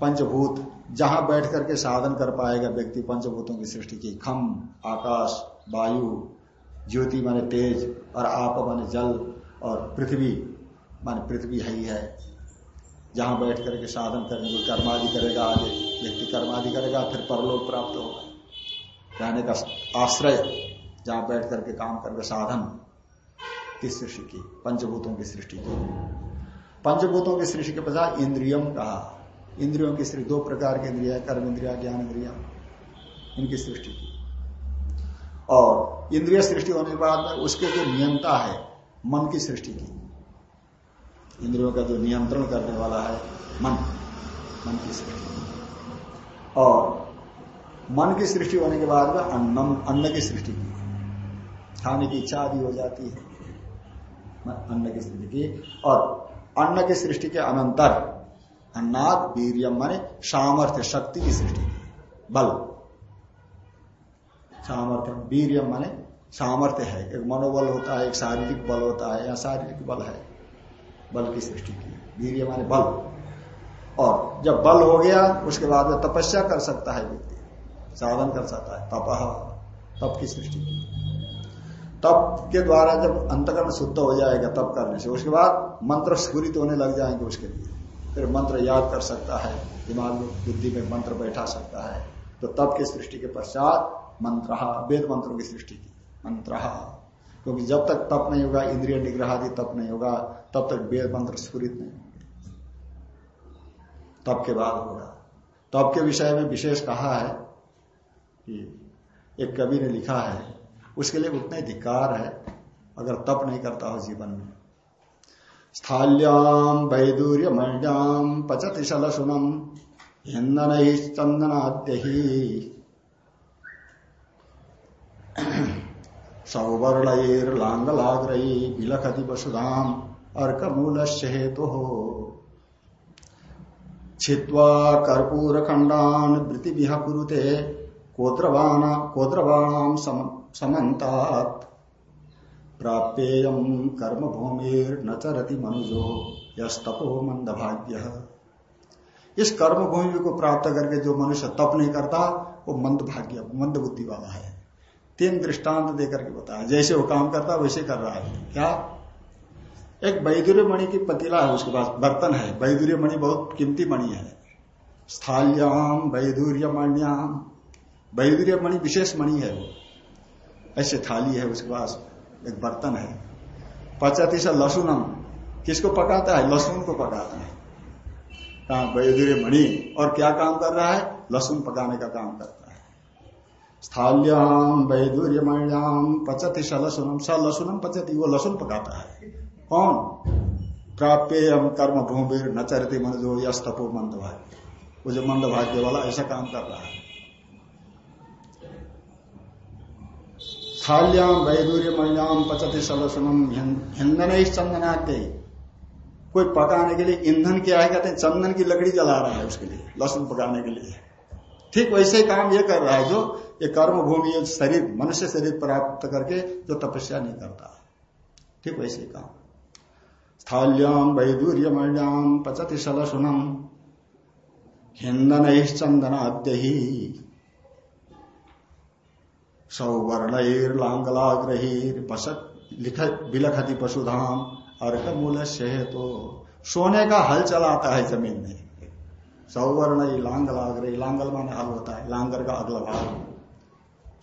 पंचभूत, जहाँ बैठ करके साधन कर पाएगा व्यक्ति पंचभूतों की सृष्टि की। खम, आकाश, वायु ज्योति माने तेज और आप माने जल और पृथ्वी माने पृथ्वी है ही है। जहाँ बैठ करके साधन करने को कर्मादि करेगा आगे, व्यक्ति कर्मादि करेगा, फिर परलोक प्राप्त होगा। रहने का आश्रय, जहाँ बैठ करके काम करके साधन की सृष्टि की, पंचभूतों की सृष्टि की। पंचभूतों की सृष्टि के बजाय इंद्रियम कहा इंद्रियों की सृष्टि दो प्रकार के इंद्रिया कर्म इंद्रिया, ज्ञान इंद्रिया। इनकी सृष्टि की। और इंद्रिय सृष्टि होने के बाद में उसके जो नियंता है, मन की सृष्टि की। इंद्रियों का जो नियंत्रण करने वाला है, मन। मन की सृष्टि। और मन की सृष्टि होने के बाद में अन्नम, अन्न की सृष्टि की। खाने की इच्छा आदि हो जाती है। अन्न की सृष्टि की। और अन्न की सृष्टि के अनंतर अन्नाद वीरियम माने सामर्थ्य, शक्ति की सृष्टि की। बल। सामर्थ्य वीरियम माने सामर्थ्य है। एक मनोबल होता है, एक शारीरिक बल होता है, या शारीरिक बल है। बल की सृष्टि की। वीर माने बल। और जब बल हो गया, उसके बाद में तपस्या कर सकता है व्यक्ति। साधन कर सकता है। तप तप की सृष्टि। की तप के द्वारा जब अंतकरण शुद्ध हो जाएगा तप करने से, उसके बाद मंत्र स्फूरित होने लग जाएँगे उसके लिए। फिर मंत्र याद कर सकता है। दिमाग में, बुद्धि में मंत्र बैठा सकता है। तो तप की सृष्टि के पश्चात मंत्र, वेद मंत्रों की सृष्टि की। मंत्र। क्योंकि जब तक तप नहीं होगा, इंद्रिय निग्रह आदि तप नहीं होगा, तब तक वेद मंत्र स्फूरित नहीं होंगे। तप के बाद होगा। तप के विषय में विशेष कहा है कि एक कवि ने लिखा है, उसके लिए उतना धिकार है, अगर तप नहीं करता हो जीवन में। स्थाल्याम वैदूर्य मण्याम पचति सलसुनम हिंदन चंदनाद्य सौवर्णैर्लांगलाग्रयी विलखति वसुधाम अर्कमूल हेतु हो छिवा कर्पूर खंडान वृत्ति कुरुते कोद्रवाणाम समन्तात। प्राप्येयम कर्म भूमिर न चरति मनुजो यस्तपो मंद भाग्य इस कर्म भूमि को प्राप्त करके जो मनुष्य तप नहीं करता, वो मंद भाग्य मंद बुद्धि वाला है। तीन दृष्टांत देकर के बताया। जैसे वो काम करता, वैसे कर रहा है। क्या? एक वैदुर्य मणि की पतीला है उसके पास, बर्तन है। वैदुर्य मणि बहुत कीमती मणि है। स्थाल्याम वैदुर्य मण्याम वैदुर्य मणि विशेष मणि है वो। ऐसे थाली है उसके पास, एक बर्तन है। पचती से लसुनम। किसको पकाता है? लहसुन को पकाता है। कहा, वैदुर्य मणि। और क्या काम कर रहा है? लहसुन पकाने का काम करता है। स्थाल्याम वैदुर्य मण्याम पचती स लसुनम स लसुनम पचती, वो लसुन पकाता है। कौन? प्राप्य हम कर्म भूमि न चरती मन जो यश तपो मंद भाग्य वो जो मंद भाग्य वाला ऐसा काम कर रहा है। थाल्याम वैदूर्य महिलाम पचती सलसनम हिंदन चंदनाते कोई पकाने के लिए ईंधन क्या है? कहते हैं, चंदन की लकड़ी जला रहा है उसके लिए लहसुन पकाने के लिए। ठीक वैसे काम ये कर रहा है जो ये कर्म भूमि ये शरीर, मनुष्य शरीर प्राप्त करके जो तपस्या नहीं करता। ठीक वैसे कहा। स्थाल्याम वैदूर्य महिलाम पचती सलसुनम हिंदन चंदनाद्य ही सौवर्णैर्लांगलाग्रहीर लिख बिलखति पशुधाम अर्क मूल से तो सोने का हल चलाता है ज़मीन में। सौवर्ण लांगलाग्रही लांगल माने हल होता है, लांगर का अगला भाग।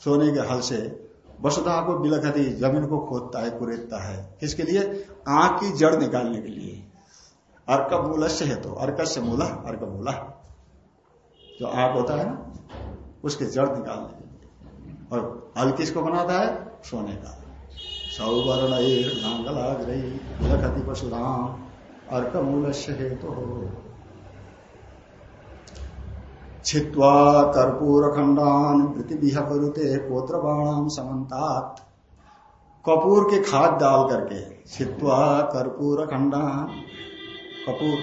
सोने के हल से वसुधा को बिलखती ज़मीन को खोदता है, कुरेदता है। किसके लिए? आँख की जड़ निकालने के लिए। अर्क मूल से है तो अर्क से मूला, अर्क मूला। जो आँख होता है ना, उसके जड़ निकालने के लिए। और हल किसको बनाता है? सोने का। सौवर्ण नांगलाग्रही पशुराम। अर्क मूल हेतु। छिवा कर्पूर खंडान करुते पोत्र बाणाम समन्तात। कपूर के खाद डाल करके छिवा कर्पूर खंडान कपूर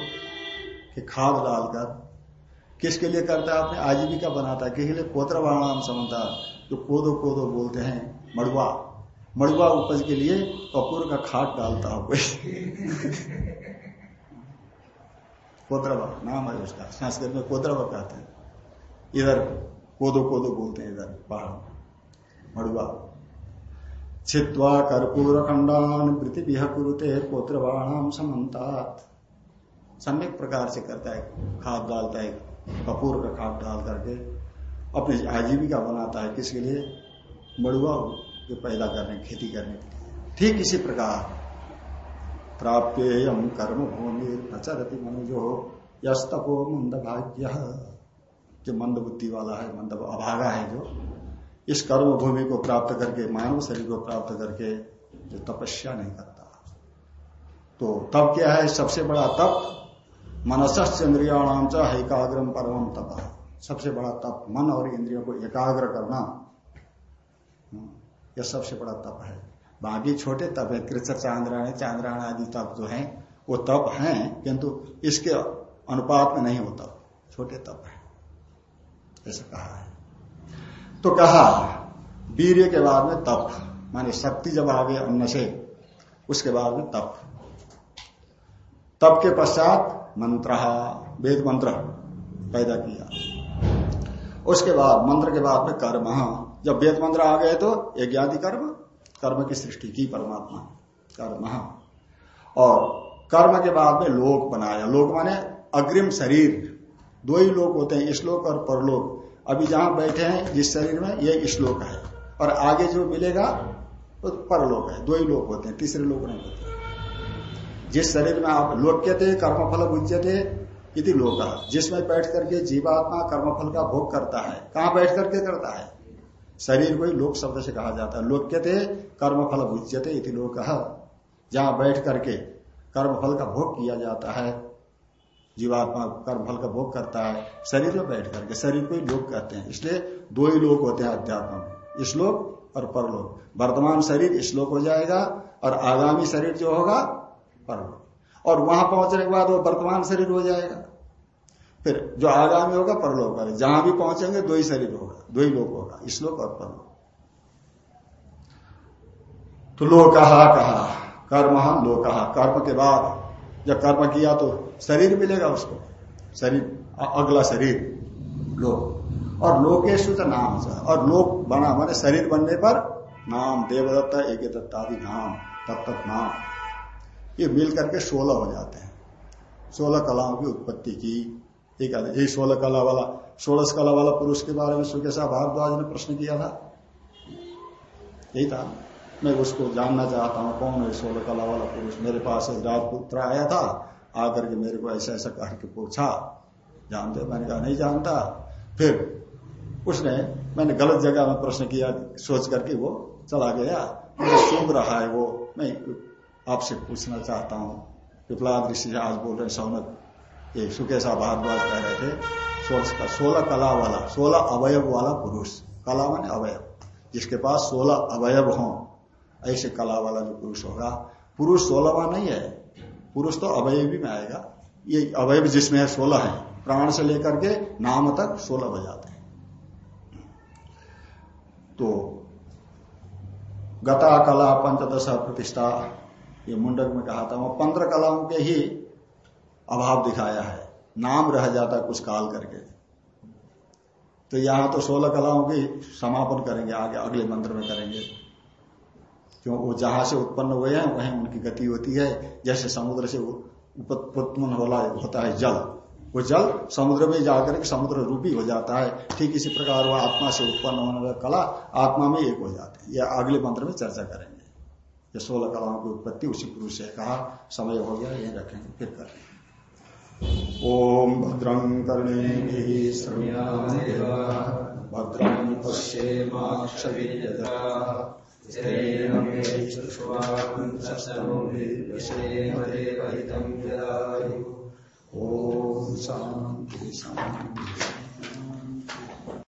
के खाद डालकर किसके लिए करता है आपने? आजीविका बनाता है। किसके लिए? पोत्र बाणाम समन्ता जो कोदो कोदो बोलते हैं, मड़ुआ। मड़ुआ उपज के लिए कपूर का खाद डालता हो कोई। कोतरवा नाम है उसका। संस्कृत में कोतरवा कहते हैं। इधर कोदो कोदो बोलते हैं इधर पहाड़ मड़ुआ। छिवा कर्पूर खंडान वृत्ति कुरुते कोत्रवाणाम समन्तात। सम्यक प्रकार से करता है, खाद डालता है, कपूर का खाद डाल करके अपनी आजीविका बनाता है। किसके लिए? मड़ुआ जो पैदा करने, खेती करने के लिए। ठीक इसी प्रकार। प्राप्य कर्म भूमि नचरति मनुजो, यस्तपो मंद भाग्य जो मंद बुद्धि वाला है मंद अभागा है जो, इस कर्म भूमि को प्राप्त करके, मानव शरीर को प्राप्त करके जो तपस्या नहीं करता। तो तब क्या है? सबसे बड़ा तप मनसच इंद्रियाणाम च हैकाग्रम परम तप। सबसे बड़ा तप मन और इंद्रियों को एकाग्र करना। यह सबसे बड़ा तप है। बाकी छोटे तप है कृष्ण चांद्रायण चांद्रायण आदि तप जो है, वो तप है, किंतु इसके अनुपात में नहीं होता। छोटे तप है। ऐसा कहा है। तो कहा, वीर्य के बाद में तप, माने शक्ति जब आ गई अन्न से, उसके बाद में तप। तप के पश्चात मंत्र, वेद मंत्र पैदा किया। उसके बाद, मंत्र के बाद में कर्म। जब वेद मंत्र आ गए तो यज्ञादि कर्म कर्म की सृष्टि की परमात्मा, कर्म। और कर्म के बाद में लोक बनाया। लोक माने अग्रिम शरीर। दो ही लोग होते हैं, श्लोक और परलोक। अभी जहाँ बैठे हैं, जिस शरीर में, ये श्लोक है। और आगे जो मिलेगा, वो तो परलोक है। दो ही लोग होते हैं, तीसरे लोग नहीं होते। जिस शरीर में आप लोक्यते कर्मफल बुझ्यते यदि लोग जिसमें बैठ करके जीवात्मा कर्मफल का भोग करता है, कहाँ बैठ करके करता है? शरीर को ही लोक शब्द से कहा जाता है। लोक थे कर्म फल भुज्यते इति लोक। जहाँ बैठ करके कर्मफल का भोग किया जाता है जीवात्मा कर्म फल का भोग करता है, शरीर में बैठ करके, शरीर को ही लोक कहते हैं। इसलिए दो ही लोक होते हैं अध्यात्म में इश्लोक और परलोक। वर्तमान शरीर श्लोक हो जाएगा और आगामी शरीर जो होगा, परलोक। और वहाँ पहुँचने के बाद वो वर्तमान शरीर हो जाएगा। फिर जो आगामी होगा, परलोक होगा। जहाँ भी पहुँचेंगे, दो ही शरीर होगा, दो ही लोक होगा, श्लोक और परलोक। तो लोक कहा कहा, कर्म लोक। कर्म के बाद, जब कर्म किया तो शरीर मिलेगा उसको। शरीर अगला शरीर, लोक। और लोकेश तो नाम और लोक बना, माने शरीर बनने पर नाम, देवदत्ता एक दत्तादि नाम तत्त नाम। ये मिल करके सोलह हो जाते हैं। सोलह कलाओं की उत्पत्ति की। एक यही सोलह कला वाला, सोलह कला वाला पुरुष के बारे में सुकेशा भारद्वाज ने प्रश्न किया था। यही था। मैं उसको जानना चाहता हूँ, कौन है सोलह कला वाला पुरुष? मेरे पास एक राजपुत्र आया था। आकर के मेरे को ऐसा ऐसा कह के पूछा, जानते मैंने कहा, नहीं जानता। फिर उसने, मैंने गलत जगह में प्रश्न किया, सोच करके वो चला गया। मुझे सूख रहा है वो। मैं आपसे पूछना चाहता हूँ। पिपला ऋषि आज बोल रहे सौनक, ये सुकेशा भारद्वाज कह रहे थे सोलह कला वाला, सोलह अवयव वाला पुरुष। कला माने अवयव। जिसके पास सोलह अवयव हों, ऐसे कला वाला जो पुरुष होगा। पुरुष सोलहवा नहीं है पुरुष तो अवयवी में आएगा। ये अवयव जिसमें है, सोलह है। प्राण से लेकर के नाम तक सोलह हो जाते हैं। तो गता कला पंचदश प्रतिष्ठा, ये मुंडक में कहा था। वो पंद्रह कलाओं के ही अभाव दिखाया है। नाम रह जाता कुछ काल करके। तो यहाँ तो सोलह कलाओं की समापन करेंगे, आगे अगले मंत्र में करेंगे। क्यों? वो जहाँ से उत्पन्न हुए हैं, वहीं उनकी गति होती है। जैसे समुद्र से उत्पन्न होता है जल। वो जल समुद्र में जाकर के समुद्र रूपी हो जाता है। ठीक इसी प्रकार वो आत्मा से उत्पन्न होने वाला कला आत्मा में एक हो जाती है। यह अगले मंत्र में चर्चा करेंगे। ये सोलह कलाओं की उत्पत्ति उसी पुरुष से कहा। समय हो गया यही रखेंगे, फिर करेंगे। ओम भद्रं कर्णे भद्रं पश्येम्क्षवीर्यता ॐ शान्ति शान्ति।